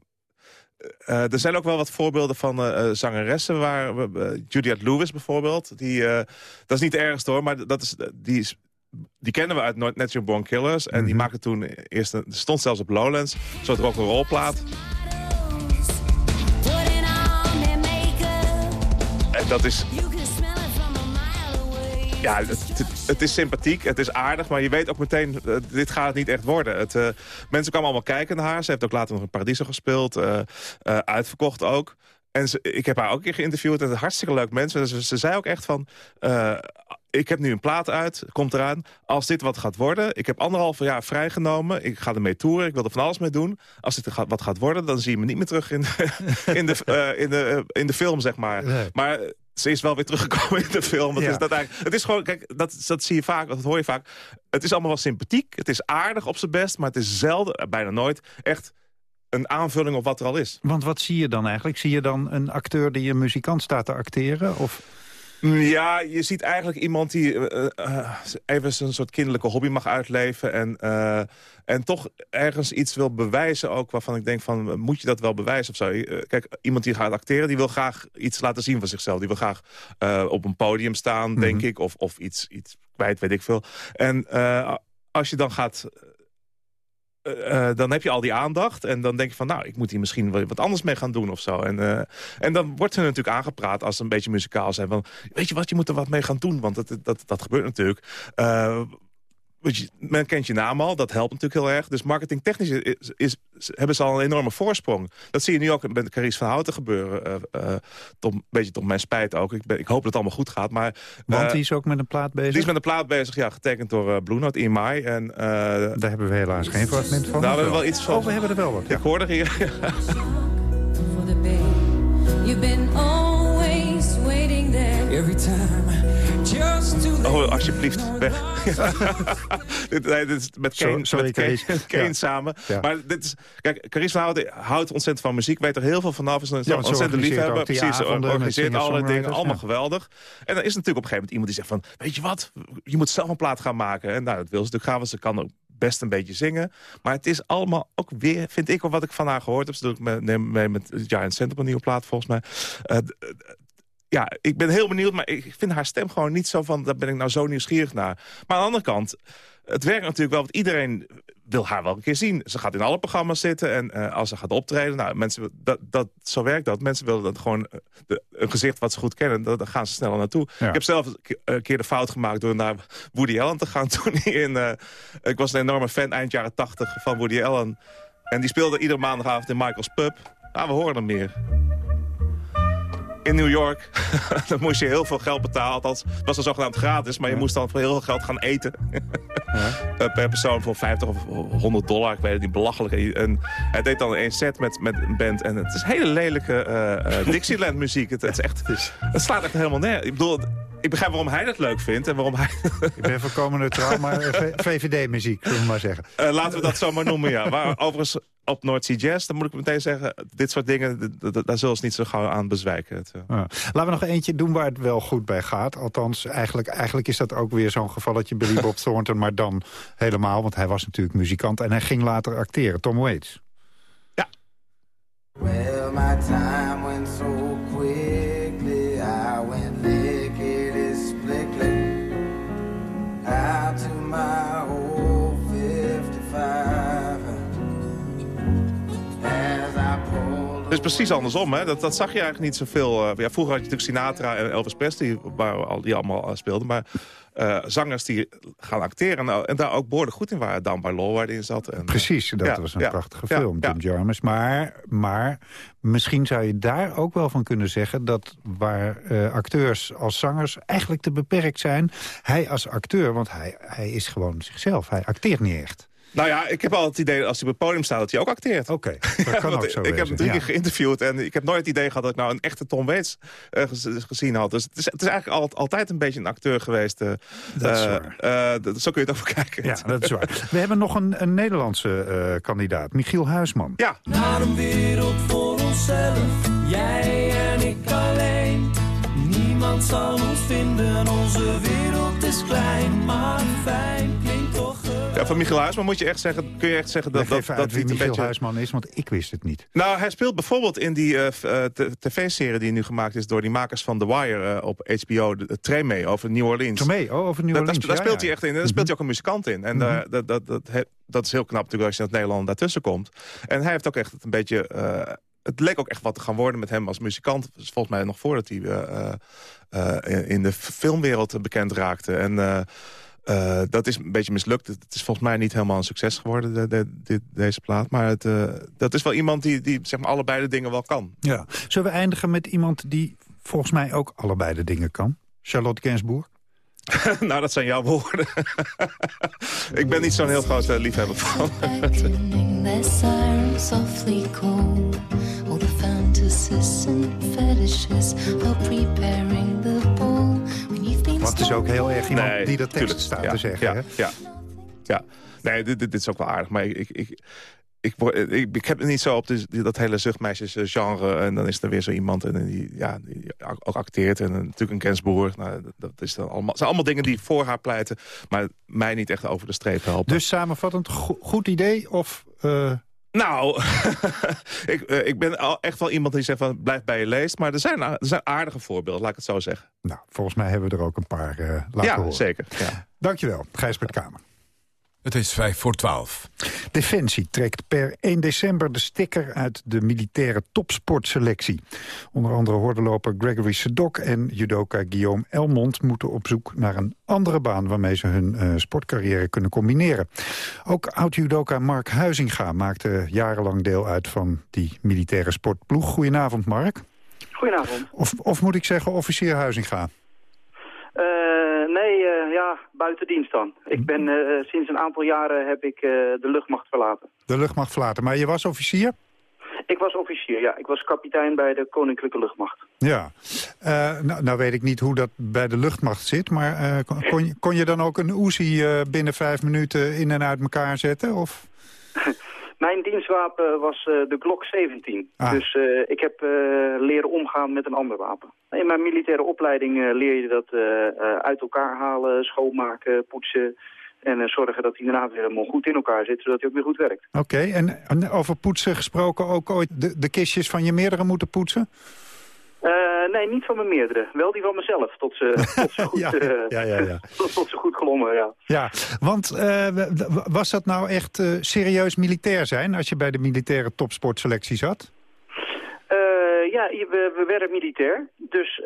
eh, er zijn ook wel wat voorbeelden van eh, eh, zangeressen. Waar, eh, Juliette Lewis bijvoorbeeld. Die, eh, dat is niet ergste hoor, maar dat is, die, is, die kennen we uit Natural Born Killers. En die maakte toen eerst... Een, stond zelfs op Lowlands. Een soort rock'n'roll plaat. En dat is... Ja, het, het- is sympathiek, het is aardig, maar je weet ook meteen, eh, dit gaat het niet echt worden. Het, eh, mensen kwamen allemaal kijken naar haar. Ze heeft ook later nog een Paradiso gespeeld, eh, uitverkocht ook. En ze, ik heb haar ook een keer geïnterviewd. En het hartstikke leuk mensen. Ze, ze zei ook echt van... ik heb nu een plaat uit, komt eraan. Als dit wat gaat worden... Ik heb anderhalf jaar vrijgenomen. Ik ga ermee toeren. Ik wil er van alles mee doen. Als dit wat gaat worden, dan zie je me niet meer terug in, in, de, in, de, in de film, zeg maar. Maar ze is wel weer teruggekomen in de film. Dat Ja. is dat eigenlijk, het is gewoon, kijk, dat, dat zie je vaak, dat hoor je vaak. Het is allemaal wel sympathiek. Het is aardig op zijn best. Maar het is zelden, eh, bijna nooit, echt een aanvulling op wat er al is. Want wat zie je dan eigenlijk? Zie je dan een acteur die een muzikant staat te acteren? Of... Ja, je ziet eigenlijk iemand die eh, eh, even zijn soort kinderlijke hobby mag uitleven. En, eh, en toch ergens iets wil bewijzen ook waarvan ik denk van... moet je dat wel bewijzen of zo? Eh, Kijk, iemand die gaat acteren, die wil graag iets laten zien van zichzelf. Die wil graag eh, op een podium staan, denk ik. Of, of iets, iets kwijt, weet ik veel. En eh, als je dan gaat... eh, eh, dan heb je al die aandacht en dan denk je van... nou, ik moet hier misschien wat anders mee gaan doen of zo. En, eh, en dan wordt er natuurlijk aangepraat als ze een beetje muzikaal zijn... van, weet je wat, je moet er wat mee gaan doen, want dat, dat, dat gebeurt natuurlijk. Men kent je naam al, dat helpt natuurlijk heel erg. Dus marketingtechnisch is, is, hebben ze al een enorme voorsprong. Dat zie je nu ook met Carice van Houten gebeuren. eh, eh, tot, een beetje tot mijn spijt ook. Ik, ben, ik hoop dat het allemaal goed gaat. Maar, Want eh, die is ook met een plaat bezig? die is met een plaat bezig, ja, getekend door eh, Blue Note, EMI. En, eh, Daar hebben we helaas geen fragment van. Nou, we hebben wel iets van... Oh, we hebben er wel wat. Ik hoorde hier... for the babe. You've been always waiting there. Every time, Oh, alsjeblieft, weg. dit, nee, dit is met Kane, sorry, met Kane, Carice. Kane Ja. samen. Ja. Maar dit is, kijk, Houten houdt ontzettend van muziek. Weet er heel veel vanaf. Is een Ja, ontzettend liefhebber. Precies, avonden organiseert alle dingen. Allemaal geweldig. En dan is natuurlijk op een gegeven moment iemand die zegt van... Weet je wat, je moet zelf een plaat gaan maken. En nou, dat wil ze natuurlijk gaan, want ze kan ook best een beetje zingen. Maar het is allemaal ook weer, vind ik, wat ik van haar gehoord heb. Ze doet mee, neem mee met Giant Cent op een nieuwe plaat, volgens mij. D- ja, ik ben heel benieuwd, maar ik vind haar stem gewoon niet zo van... daar ben ik nou zo nieuwsgierig naar. Maar aan de andere kant, het werkt natuurlijk wel... want iedereen wil haar wel een keer zien. Ze gaat in alle programma's zitten en eh, als ze gaat optreden... Nou, mensen, dat, dat, zo werkt dat. Mensen willen dat gewoon eh, de- een gezicht wat ze goed kennen... daar daar gaan ze sneller naartoe. Ja. Ik heb zelf een ke- een keer de fout gemaakt door naar Woody Allen te gaan... toen in... eh, ik was een enorme fan eind jaren tachtig van Woody Allen... en die speelde iedere maandagavond in Michael's Pub. Nou, we horen hem meer in New York. dan moest je heel veel geld betalen. Althans, het was dan zogenaamd gratis. Maar je moest dan voor heel veel geld gaan eten. Eh, per persoon voor 50 of 100 dollar. Ik weet het niet, belachelijk. En hij deed dan één set met, met een band. En het is hele lelijke eh, eh, Dixieland muziek. Het, het, is echt, het slaat echt helemaal neer. Ik bedoel, ik begrijp waarom hij dat leuk vindt. En waarom hij... Ik ben volkomen neutraal, maar VVD-muziek, zullen we maar zeggen. Eh, laten we dat zo maar noemen, ja. Maar overigens, op North Sea Jazz, dan moet ik meteen zeggen... dit soort dingen, daar zullen ze niet zo gauw aan bezwijken. Het, eh. Ja. Laten we nog eentje doen waar het wel goed bij gaat. Althans, eigenlijk, eigenlijk is dat ook weer zo'n gevalletje Billy Bob Thornton... maar dan helemaal, want hij was natuurlijk muzikant... en hij ging later acteren, Tom Waits. Well, my time is precies andersom, hè? Dat, dat zag je eigenlijk niet zoveel. eh, ja, vroeger had je natuurlijk Sinatra en Elvis Presley, waar al, die allemaal eh, speelden. Maar eh, zangers die gaan acteren nou, en daar ook behoorlijk goed in waren. Dan bij Law waar die in zat. En, Precies, dat ja, was een ja, prachtige film. Jim Jarmus. Maar, maar misschien zou je daar ook wel van kunnen zeggen... dat waar acteurs als zangers eigenlijk te beperkt zijn... hij als acteur, want hij, hij is gewoon zichzelf, hij acteert niet echt. Nou ja, ik heb al het idee als hij op het podium staat dat hij ook acteert. Oké, dat kan ook zo Ik heb hem drie ja. keer geïnterviewd en ik heb nooit het idee gehad dat ik nou een echte Tom Waits eh, gez- gezien had. Dus het is, het is eigenlijk al- altijd een beetje een acteur geweest. eh, Dat is eh, waar. zo kun je het over kijken. Ja, dat is waar. We hebben nog een, een Nederlandse eh, kandidaat, Michiel Huisman. Ja. Naar een wereld voor onszelf, jij en ik alleen. Niemand zal ons vinden, onze wereld is klein, maar fijn klinkt toch Ja, van Michiel Huisman moet je echt zeggen, kun je echt zeggen dat, dat, dat uit wie het een Michiel beetje... Huisman is, want ik wist het niet. Nou, hij speelt bijvoorbeeld in die eh, eh, t- tv-serie die nu gemaakt is door die makers van The Wire eh, op HBO, de, Treme over New Orleans. Treme, oh, over New Daar- Orleans, Daar, ja, speelt ja. hij echt in. En daar speelt hij ook een muzikant in. En daar- dat, dat, dat, dat is heel knap natuurlijk als je in het Nederland daartussen komt. En hij heeft ook echt een beetje... eh, het leek ook echt wat te gaan worden met hem als muzikant. Volgens mij nog voordat hij eh, eh, eh, in de filmwereld bekend raakte. En eh, dat is een beetje mislukt. Het is volgens mij niet helemaal een succes geworden, de, de- dit- deze plaat. Maar het, eh, dat is wel iemand die, die zeg maar, allebei de dingen wel kan. Ja. Zullen we eindigen met iemand die volgens mij ook allebei de dingen kan? Charlotte Gainsbourg? nou, dat zijn jouw woorden. Ik ben niet zo'n heel groot eh, liefhebber van. Their sirens softly call All the Want het is ook heel erg iemand Nee, die dat tekst tuurlijk. staat ja, te zeggen. Ja, hè? ja, ja. Nee, dit, dit, is ook wel aardig. Maar ik, ik, ik, ik, ik, heb het niet zo op de, dat hele zuchtmeisjes-genre. En dan is er weer zo iemand en die, ja, die ook acteert. En natuurlijk een Gensboer. Nou, dat, is dan allemaal, zijn allemaal dingen die voor haar pleiten. Maar mij niet echt over de streep helpen. Dus samenvattend, go- goed idee of... eh, Nou, ik, eh, ik ben al echt wel iemand die zegt van blijf bij je leest. Maar er zijn, er zijn aardige voorbeelden, laat ik het zo zeggen. Nou, volgens mij hebben we er ook een paar eh laten ja, horen. zeker. Ja. Dankjewel, Gijsbert Kamer. Het is vijf voor twaalf. Defensie trekt per 1 december de sticker uit de militaire topsportselectie. Onder andere hordenloper Gregory Sedok en judoka Guillaume Elmond... moeten op zoek naar een andere baan waarmee ze hun eh, sportcarrière kunnen combineren. Ook oud-judoka Mark Huizinga maakte jarenlang deel uit van die militaire sportploeg. Goedenavond, Mark. Goedenavond. Of, of moet ik zeggen officier Huizinga? Eh, eh, ja, buiten dienst dan. Ik ben eh, sinds een aantal jaren heb ik eh, de luchtmacht verlaten. De luchtmacht verlaten. Maar je was officier? Ik was officier, ja. Ik was kapitein bij de Koninklijke Luchtmacht. Ja. Eh, nou, nou weet ik niet hoe dat bij de luchtmacht zit, maar kon, kon, je, kon je dan ook een Uzi binnen vijf minuten in en uit elkaar zetten? Of? Mijn dienstwapen was eh, de Glock 17. Ah. Dus eh, ik heb eh, leren omgaan met een ander wapen. In mijn militaire opleiding leer je dat uit elkaar halen, schoonmaken, poetsen... en zorgen dat hij daarna weer helemaal goed in elkaar zit, zodat hij ook weer goed werkt. Oké, en, en over poetsen gesproken ook ooit de, de kistjes van je meerdere moeten poetsen? Eh, nee, niet van mijn meerdere. Wel die van mezelf, tot ze, tot ze, goed, Ja, eh, ja, ja, ja. Tot, tot ze goed glommen, ja. Ja, want eh, was dat nou echt serieus militair zijn als je bij de militaire topsportselectie zat? Ja, we, we werden militair. Dus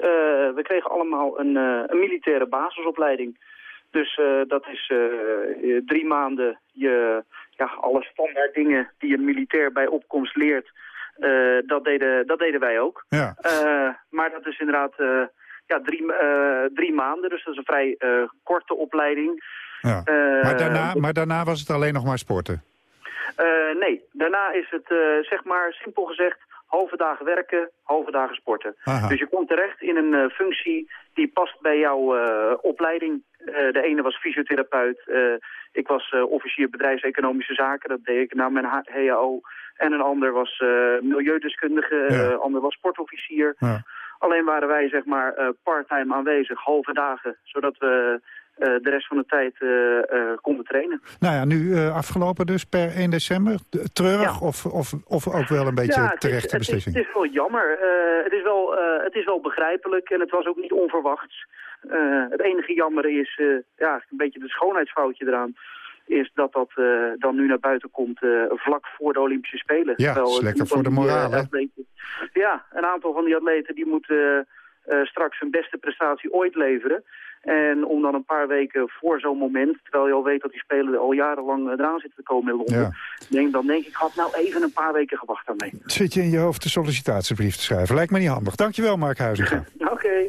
we kregen allemaal een, een militaire basisopleiding. Dus dat is drie maanden je, ja, alle standaard dingen die een militair bij opkomst leert. Eh, dat, deden, dat deden wij ook. Ja. Eh, maar dat is inderdaad eh, ja, drie, drie maanden. Dus dat is een vrij korte opleiding. Ja. Maar, daarna, maar daarna was het alleen nog maar sporten? nee, daarna is het, zeg maar, simpel gezegd, halve dagen werken, halve dagen sporten. Aha. Dus je komt terecht in een functie die past bij jouw opleiding. De ene was fysiotherapeut, ik was officier bedrijfseconomische zaken, dat deed ik na mijn HAO. En een ander was eh, milieudeskundige, Ja. een ander was sportofficier. Ja. Alleen waren wij zeg maar eh, part-time aanwezig, halve dagen, zodat we eh, de rest van de tijd eh, eh, konden trainen. Nou ja, nu eh, afgelopen dus per 1 december. Treurig of, of, of ook wel een beetje het is- terechte het is, beslissing? Het is, wel jammer. Eh, het, is wel, eh, het is wel begrijpelijk en het was ook niet onverwachts. Eh, het enige jammer is, eh, ja, een beetje de schoonheidsfoutje eraan, is dat dat eh, dan nu naar buiten komt eh, vlak voor de Olympische Spelen. Ja, Terwijl is lekker voor de eh, moraal, hè? atleten- ja, een aantal van die atleten die moeten straks hun beste prestatie ooit leveren. En om dan een paar weken voor zo'n moment, terwijl je al weet dat die spelen al jarenlang eraan zitten te komen in Londen, Ja. denk, dan denk ik, had nou even een paar weken gewacht daarmee. Zit je in je hoofd de sollicitatiebrief te schrijven? Lijkt me niet handig. Dankjewel, Mark Huizinga. Oké.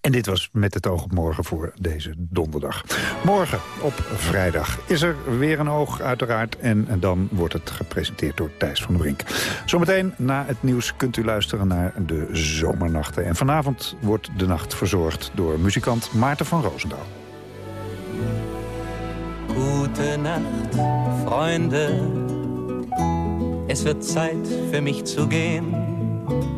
En dit was met het oog op morgen voor deze donderdag. Morgen, op vrijdag, is er weer een oog uiteraard. En dan wordt het gepresenteerd door Thijs van der Brink. Zometeen na het nieuws kunt u luisteren naar de zomernachten. En vanavond wordt de nacht verzorgd door muzikant Maarten van Roosendaal. Gute Nacht, Freunde. Es wird Zeit für mich zu gehen.